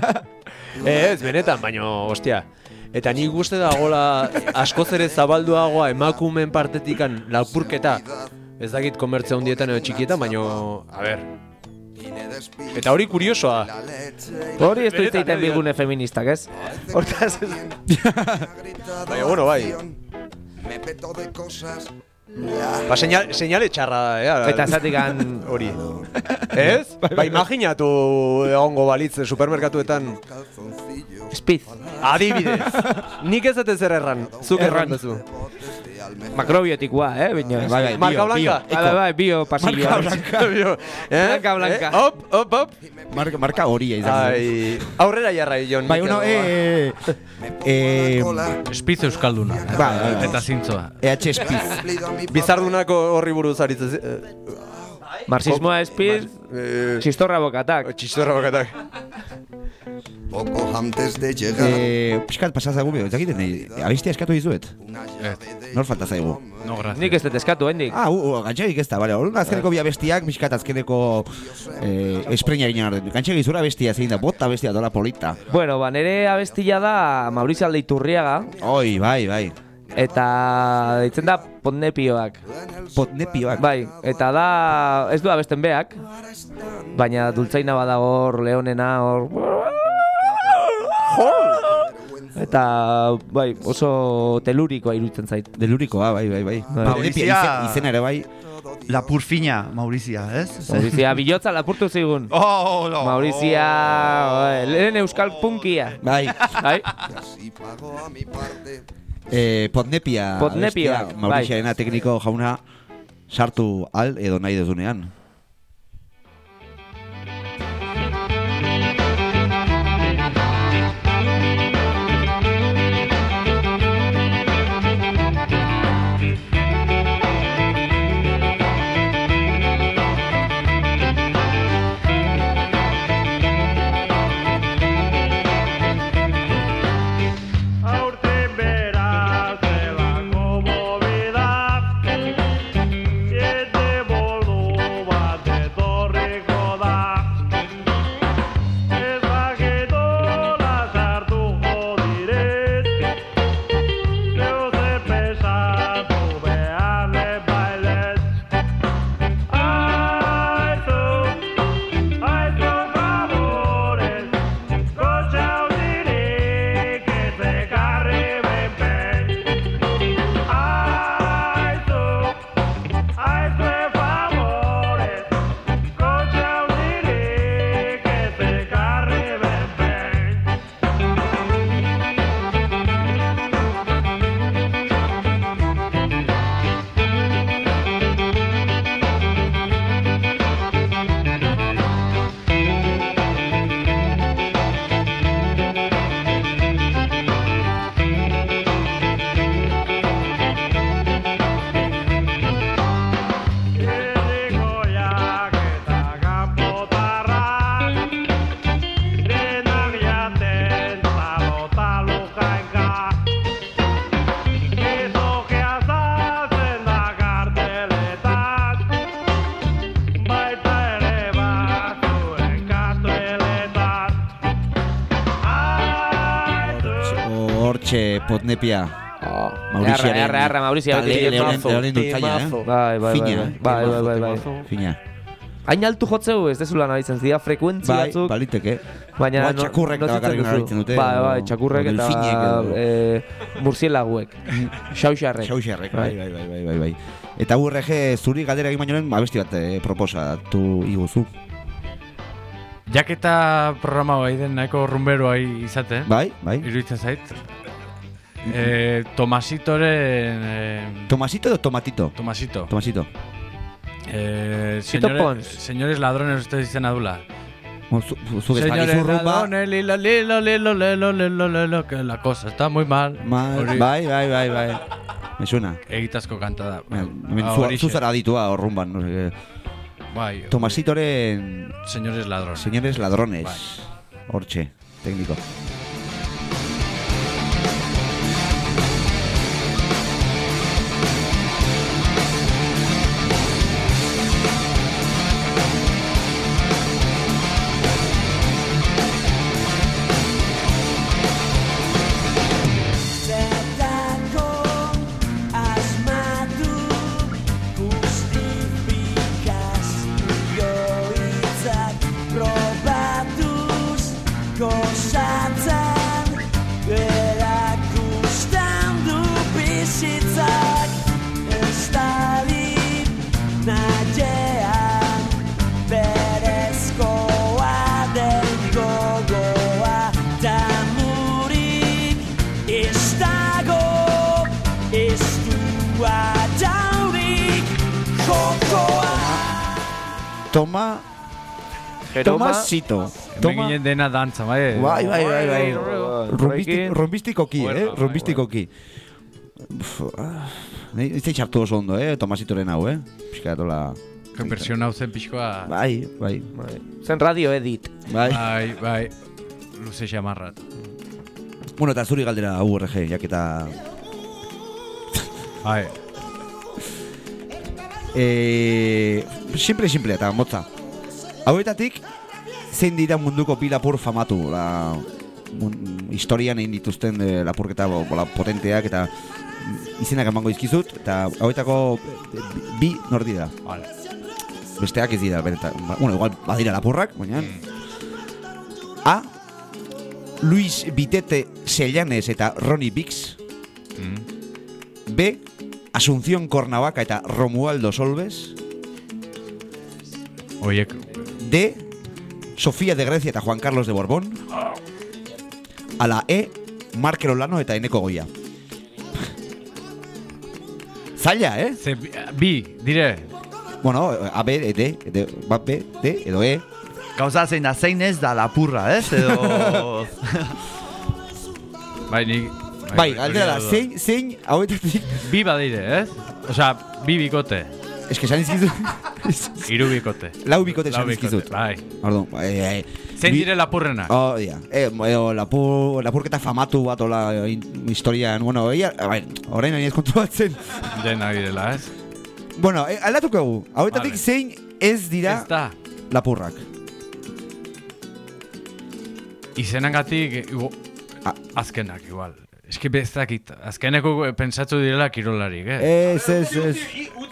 Ez, benetan, baino, ostia. Eta nik uste da gola askoz ere zabalduagoa emakumeen partetikan lapurketa. Ez dakit komertzia hundietan edo txikietan, baino, a ber. Eta hori kuriosoa. Hori ez du eh, bilgune feministak, ez? Hortaz, Baina, bueno, bai. Ba, señal, señale txarra da, eh? Eta zatikan- Hori. Ez? Ba, imaginatu egongo balitz supermerkatuetan. Spiz. Adibidez. Nik ez dut zer erran. Zuk erran duzu. Makrobiotikoa, eh? Bino, Bai, bai, Marka bio, blanca. Bai, bai, bai, bio pasilloa. Bio. Eh? Blanca, blanca. Eh? Hop, hop, hop. Marka, marka horia izan. Ai, aurrera jarra, Jon. Bai, uno, eh, eh, Espiz euskalduna. Bai, bai, bai. Eta zintzoa. EH Spiz. Bizardunako horri buruz aritzen. zi- eh, Marxismoa espiz, eh, txistorra bokatak. Txistorra bokatak. Poco antes de llegar. Eh, pixkat pasa zaigu, ez dakiten, eh, abistia eskatu dizuet. Nor falta zaigu. No, gracias. Nik ez dut eskatu, hendik. Ah, uh, uh, gantxegik ez da, bale. Orduan azkeneko bi abestiak, pixkat azkeneko eh, espreina egin arden. Gantxegik zura bestia zein da, bota bestia dola polita. Bueno, ba, nere abestila da Maurizio Aldeiturriaga, Oi, bai, bai. Eta ditzen da Potnepioak. Potnepioak. Bai, eta da, ez du abesten beak, baina dultzaina badago hor, leonena hor... Eta, bai, oso telurikoa iruditzen zait. Delurikoa, bai, bai, bai. Bai. Izen, izena ere bai. Lapurfina, Maurizia, ez? Maurizia bilotza lapurtu zigun. Oh, no. Maurizia, bai, lehen euskal punkia. Bai. Bai, Eh, Potnepia. Potnepia, abestia, Mauriciarena tekniko jauna sartu al edo nahi dezunean. Hortxe Potnepia. Oh, Mauriciaren- erra, erra, erra, Maurizia, Talde beti leonen- temazo, leonen dultzaina, eh? Bai, bai, bai, Fina, bai, eh? bai, bai, bai, bai. Fina. Hain altu jotzeu, ez dezula nabitzen, zira frekuentzia Bai, batzuk. baliteke. Baina no- txakurrek nozitzen bakarrik duzu. nabaritzen dute, Bai, bai, txakurrek eta edo- eh, murzielaguek. Xauxarrek. Xauxarrek, bai, bai, bai, bai, bai, bai. Eta URG zuri galdera egin baino lehen, abesti bat eh, proposatu iguzu. Jaketa programa bai den nahiko rumberoa izaten. Bai, bai. Iruditzen zait. Eh, Tomasitoren... Eh, ¿Tomasito o tomatito? Tomasito. Tomasito. Eh, señores, Pons. señores ladrones, ustedes dicen adula. Señores despagizu rumba. ladrones, lilo, lilo, lilo, lilo, lilo, lilo, que la cosa está muy mal. Mal, Hori- bai, bai, bai, bai. Me suena. Egitazko kanta da. Ah, zu, horixe. hor rumban, no sé qué. Bai, Tomasitoren señores ladrones. señores ladrones. Hortxe, técnico. Tomasito. Hemen ginen dena dantza, bai. Bai, bai, bai, bai. horrekin. Rumbisti- Rumbistikoki, Bueno, eh? bai, Rumbistikoki. Uf, ah, Nahi, ez txartu oso ondo, eh? Tomasitoren hau, eh? Piskatola... Que versión hau zen pixkoa. Bai, bai. Zen radio edit. Bai. Bai, bai. Luze xamarrat. Bueno, eta zuri galdera URG, jaketa... Bai. Eh, simple, simple, eta motza. Hauetatik, zein dira munduko bi lapur famatu, la, mun, historian egin dituzten de, lapurketa bo, bola, potenteak, eta izenak emango izkizut, eta hauetako bi nor dira. Vale. Besteak ez dira, bereta, ba- bueno, igual badira lapurrak, baina... A. Luis Vitete Sellanes eta Ronnie Bix. Mm. B. Asunción Cornavaca eta Romualdo Solves. Oiek, D. Sofía de Grecia eta Juan Carlos de Borbón. A la E. Markel Olano eta Eneko Goia. Zaila, eh? ze, bi, dire. Bueno, A, B, E, D, D, bat B, D, edo E. Gauza zein da zein ez da lapurra, ez? Edo... Bai, nik... Bai, galdera da, hori zein, zein, hauetatik... Bi badire, ez? Osea, bi bikote. Ez que esan izkizut... Hiru bikote. Lau bikote esan izkizut. Bai. Pardon, bai, bai. Zein Bi- dire lapurrenak? Oh, ja. Eh, edo, lapur, lapurketa famatu bat, ola, historian, bueno, eia, bai, orain nahi ez kontrolatzen. Dena direla, ez? bueno, eh, aldatuko egu, hauetatik Vale. zein ez dira Ez lapurrak. Izenangatik, igu- azkenak, igual. Eski bezakit, azkeneko pentsatu direla kirolarik, eh? Ez, ez, ez.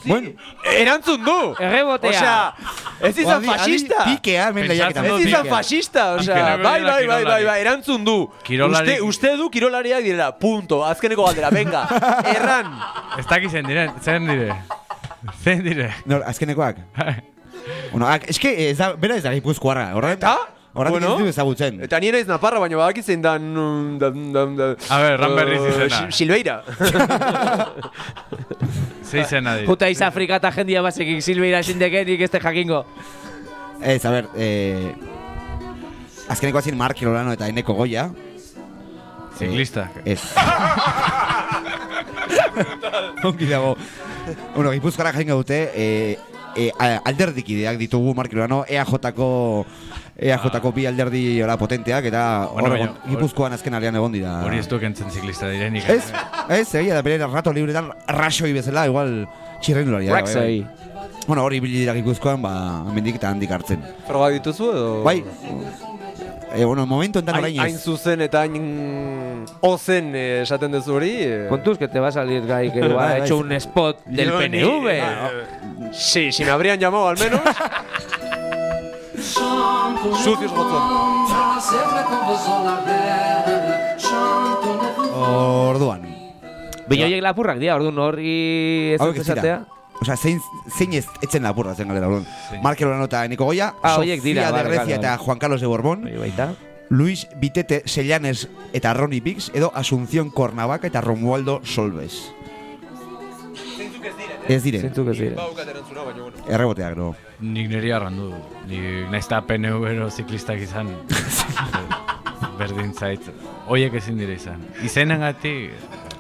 Bueno, Erantzun du! Errebotea. Osea, ez izan fascista! Pikea, hemen Pentsatzen lehiaketa. dut Ez izan fascista, osea, bai, bai, bai, bai, bai, erantzun du. Kirolari- Uste, uste du kirolariak direla, punto, azkeneko galdera, venga, erran. Ez dakiz zen diren, zen dire. Zen dire. Nor, azkenekoak. bueno, ak, eske, ez da, bera ez da gipuzkoarra, horret? Ta? Horretik Bueno. ez du ezagutzen. Eta nire naiz naparra, baina badakit zein dan... dan, dan, dan A ber, ran berriz eh, izena. Sil- Silveira. Ze izena dire. Puta iz Afrika eta jendia basekik silbeira sindekenik ez jakingo. Ez, a ber, eh, azkenekoa zin Mark Olano eta Eneko Goia. Ziklista. Eh, ez. Ongi dago. bueno, Gipuzkoara jaingo dute, eh, eh, a- alderdikideak ditugu Mark Olano, EAJ-ko EAJ-ko bi alderdi ora potenteak eta Bueno, hor Gipuzkoan azken aldean egon dira. Hori ez du kentzen ziklista direnik. Ez, ez, egia da bere rato libretan rasoi bezala, igual txirrendularia. da, bai, Raxoi. bai. Bueno, hori ibili dira Gipuzkoan, ba, hemendik eta handik hartzen. Froga dituzu edo? Bai, eh, bueno, momentu enten Hain, orain hain ez. zuzen eta hain ozen eh, esaten duzu hori. eh. Que te va a salir Guy que igual ha hecho sí. un spot del Yo ni- PNV. Sí, si me habrían llamado al menos. Sucios gotzon. Orduan. Horiek lapurrak dira, orduan horri ez Osea, zein, zein ez, etzen lapurra zen galera, orduan. Markel Olano eta Eneko Goia, Ah, horiek dira, de Grecia eta. Juan Carlos de Borbón. Luis Bitete Sellanes eta Ronnie Biggs edo Asunción Cornavaca eta Romualdo Solbes. Ez dire. Zentzuk ez dire. Erreboteak, no. Nik niri arrandu. Nik nahiz eta PNV ero ziklistak izan. Berdin zait. Oiek ezin dira izan. Izenengatik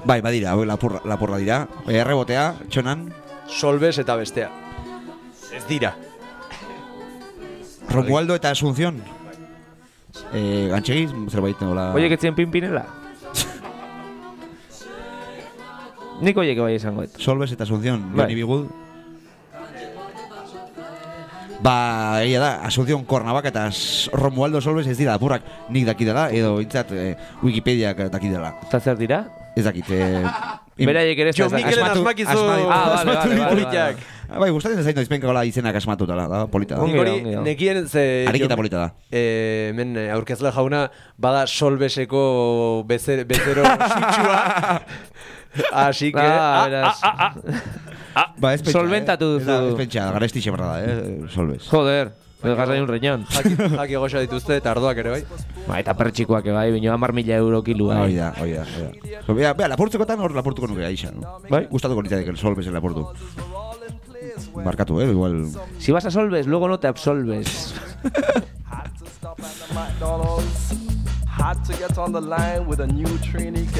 Bai, badira, lapurra, lapurra dira. Errebotea, txonan, Solbes eta bestea. Ez dira. Romualdo eta Asunción. Eh, gantxegi, zerbait nola... Oiek etzien pinpinela? Nik oiek bai esango et. Solbes eta Asunción, Bai. Bigud. Ba, egia da, Asunción Cornavaca eta Romualdo Solbes ez dira apurrak nik dakidela, edo intzat eh, Wikipediak dakidela. Eta zer dira? Ez dakit, eh... Beraiek ere ez da- Mikelen asmatu- asmakizu asmatu- Ah, politak. vale. Bai, gustatzen zain noiz penkagola izenak asmatutala, da, polita da. Da, hori da. nekien ze... Ariketa polita da. Eh, hemen eh, aurkezle jauna bada solbeseko bezer, bezero sutxua. Así que... Ah, ah, beraz. ah, ah, Ba, ez pentsa, Solventatu eh? Ez da, duzu. Ez pentsa, garesti xebrada, eh, Solbes. Joder, ez gazai un reñón. Jaki, goxa dituzte eta ardoak ere bai. Ba, eta pertsikoak bai, bino hamar mila euro kilua. Hori da, hori da, hori da. So, Bea, bea, lapurtzekotan hor lapurtuko nuke no? Bai. Gustatuko nintzadek el Solbesen lapurtu. Markatu, eh, igual... Si vas a solves, luego no te absolves.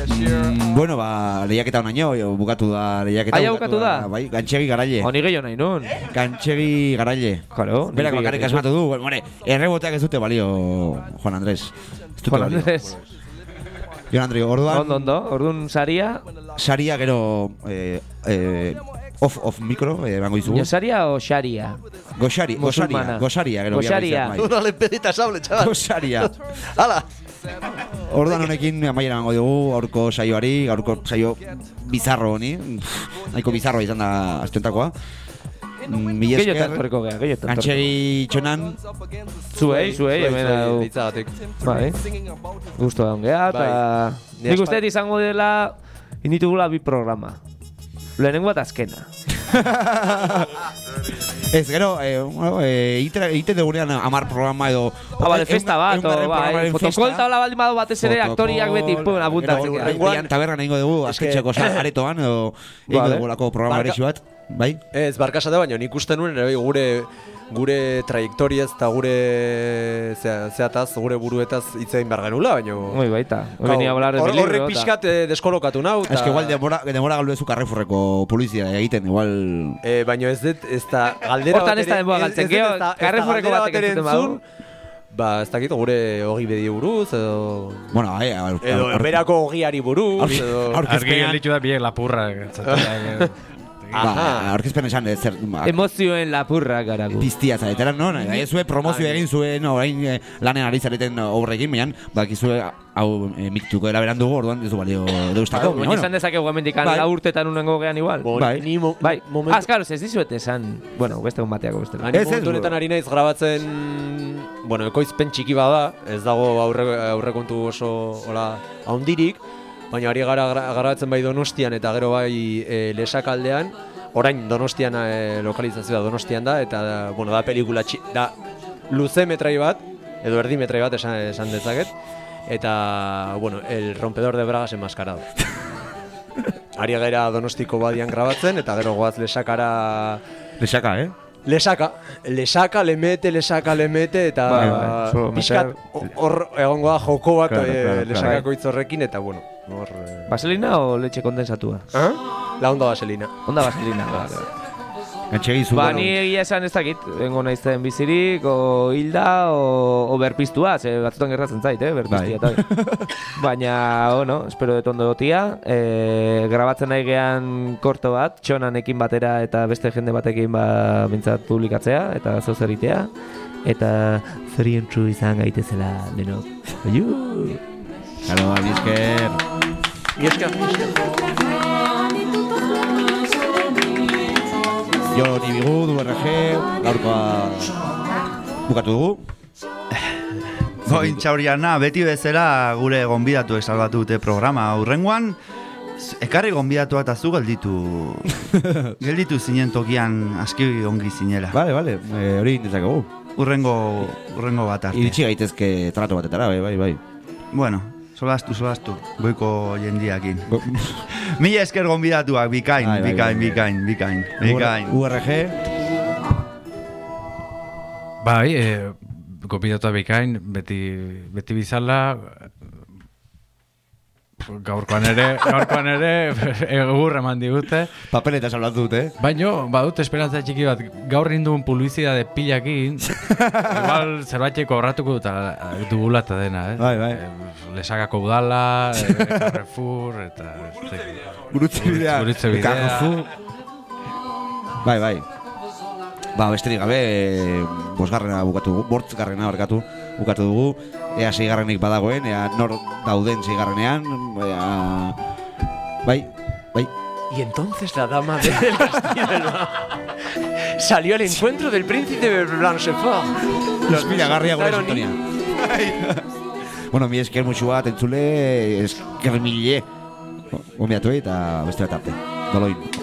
Mm, bueno, ba, lehiaketa honaino, bukatu da lehiaketa. Ja bukatu da? Bai, gantxegi garaile. Honi gehiago nahi nun. Gantxegi garaile. Claro. Berak bakarrik asmatu du, bueno, more, erreboteak ez dute balio, Juan Andrés. Ez dute Juan balio. Andrés. Jon Andri, orduan... Ondo, ondo. Orduan saria. Saria gero... Eh, eh, off, off micro, eh, bango dizugu. Saria o xaria? Goxari, goxaria, Musulmana. goxaria gero. Goxaria. biarra izan, Una lepedita sable, bai. chaval. Goxaria. Hala. Orduan honekin amaiera bango dugu, gaurko saioari, gaurko saio bizarro honi. Pff, Nahiko bizarroa izan da esker, etorriko gea. Gantxegi txonan, Zuei, zuei, hemen hau. Ditzagatik. Bai. Gusto da ongea, eta... Ni Nik uste izango dela, inditugula bi programa. Lehenengo eta azkena. ez gero, eh, bueno, eh, egite- egiten dugunean amar programa edo... Ah, bale, festa bat, o, bai. programaren Fotokolta hola baldin badu batez ere aktoriak beti, pun, apuntatzen. Tabernan egingo dugu, azkentzeko que- aretoan, edo egingo Vale. dugulako programa bat. Bai? Ez, barkasate baino, nik uste nuen ere bai, gure gure trajektoriaz eta gure zea, zeataz, gure buruetaz hitz egin behar genula, baino... Ui, baita. Venía a hablar de libro, Horrek eta- pixkat eh, deskolokatu nau, Ez que igual demora, demora galdu duzu Carrefourreko polizia egiten, igual... Eh, baino ez dut, ez da galdera Hortan ez da denbora galtzen, ez dut ez ez Carrefourreko galdera batek badu. entzun, Ba, ez dakit, gure hogi bedi buruz, edo... Bueno, ai, aur, Edo berako hogiari buruz, edo... Argi gelditu da biek lapurra. gatzatea. Ba, esan, ez zer... ba, Emozioen lapurra garagu. Piztia zaretera, no? Nahi zue promozio egin zuen, orain eh, lanen ari zareten obrekin, baina bakizue hau eh, miktuko dela beran dugu, orduan ez du balio deustako. Baina izan dezakegu hemendikan Bai. la urtetan unengo gean igual. Bai. Ni mo, Bai, momentu, ah, claro, ez dizuet esan, bueno, beste egun bateako beste. Ni Ez, ez, momentu honetan ari naiz grabatzen, bueno, ekoizpen txiki bada, ez dago aurre, aurrekontu oso hola haundirik, baina ari gara grabatzen bai Donostian eta gero bai e, Lesakaldean, orain Donostian e, lokalizazioa Donostian da, eta bueno, da pelikula txi, da luze metrai bat, edo erdi metrai bat esan, esan dezaket, eta, bueno, el rompedor de bragas enmascarado. Ari gara Donostiko badian grabatzen, eta gero goaz Lesakara Lesaka, eh? Lesaka, lesaka, lemete, lesaka, lemete, eta Bai, bai, pixkat hor egongo da joko bat Claro, eh, claro, claro. lesakako hitzorrekin, eta bueno, hor... Eh. Vaselina o leche kondensatua? Ah? La onda vaselina. Onda vaselina, vale. Gantxegi zu. Ba, ni egia esan ez dakit, bengo naizten bizirik, o hilda, o, o berpiztua, ze batzutan gertatzen zait, eh, berpiztia Bai. Baina, bueno, espero dut ondo dotia, e, grabatzen nahi gean korto bat, txonanekin batera eta beste jende batekin ba, bintzat publikatzea, eta zeu zer egitea, eta zorientzu izan gaitezela denok. Aiu! Claro, bizker. Ieska, Jo, ni bigu, du RG, gaurkoa bukatu dugu. Goin txauriana, beti bezala gure gonbidatuek salbatu dute programa. Urrengoan, z- ekarri gonbidatua eta zu gelditu. gelditu zinen tokian aski ongi zinela. Vale, vale, eh, hori indezakegu. urrengo, urrengo bat arte. Iritsi gaitezke trato batetara, bai, bai, bai. Bueno, solastu, solastu, goiko jendiakin. Mila esker gonbidatuak, bikain, Bai, bai, bikain, bai, bai. bikain, bikain, bikain. URG, Bai, e, gopidatu bikain, beti, beti bizala, gaurkoan ere, gaurkoan ere, egur eman digute. papeleta salbatu dute, eh? Baino, badut esperantza txiki bat, gaur induen publizidade pilakin, igual zerbaiteko horratuko dut dugula eta dena, eh? Bai, bai. Eh, Lesagako udala, eh, Carrefour, eta... Gurutze bidea. Gurutze bidea. Bai, bai. Ba, besterik gabe, eh, bosgarrena bukatu bortzgarrena barkatu bukatu dugu, ea seigarrenik badagoen, ea nor dauden seigarrenean, ea... Bai, bai. Y entonces la dama castillo del salió al encuentro del príncipe Blanchefort. Los miragarria gure sintonia. bueno, mi esker musu bat entzule, esker mille. Gomiatu eta beste bat arte. Doloin.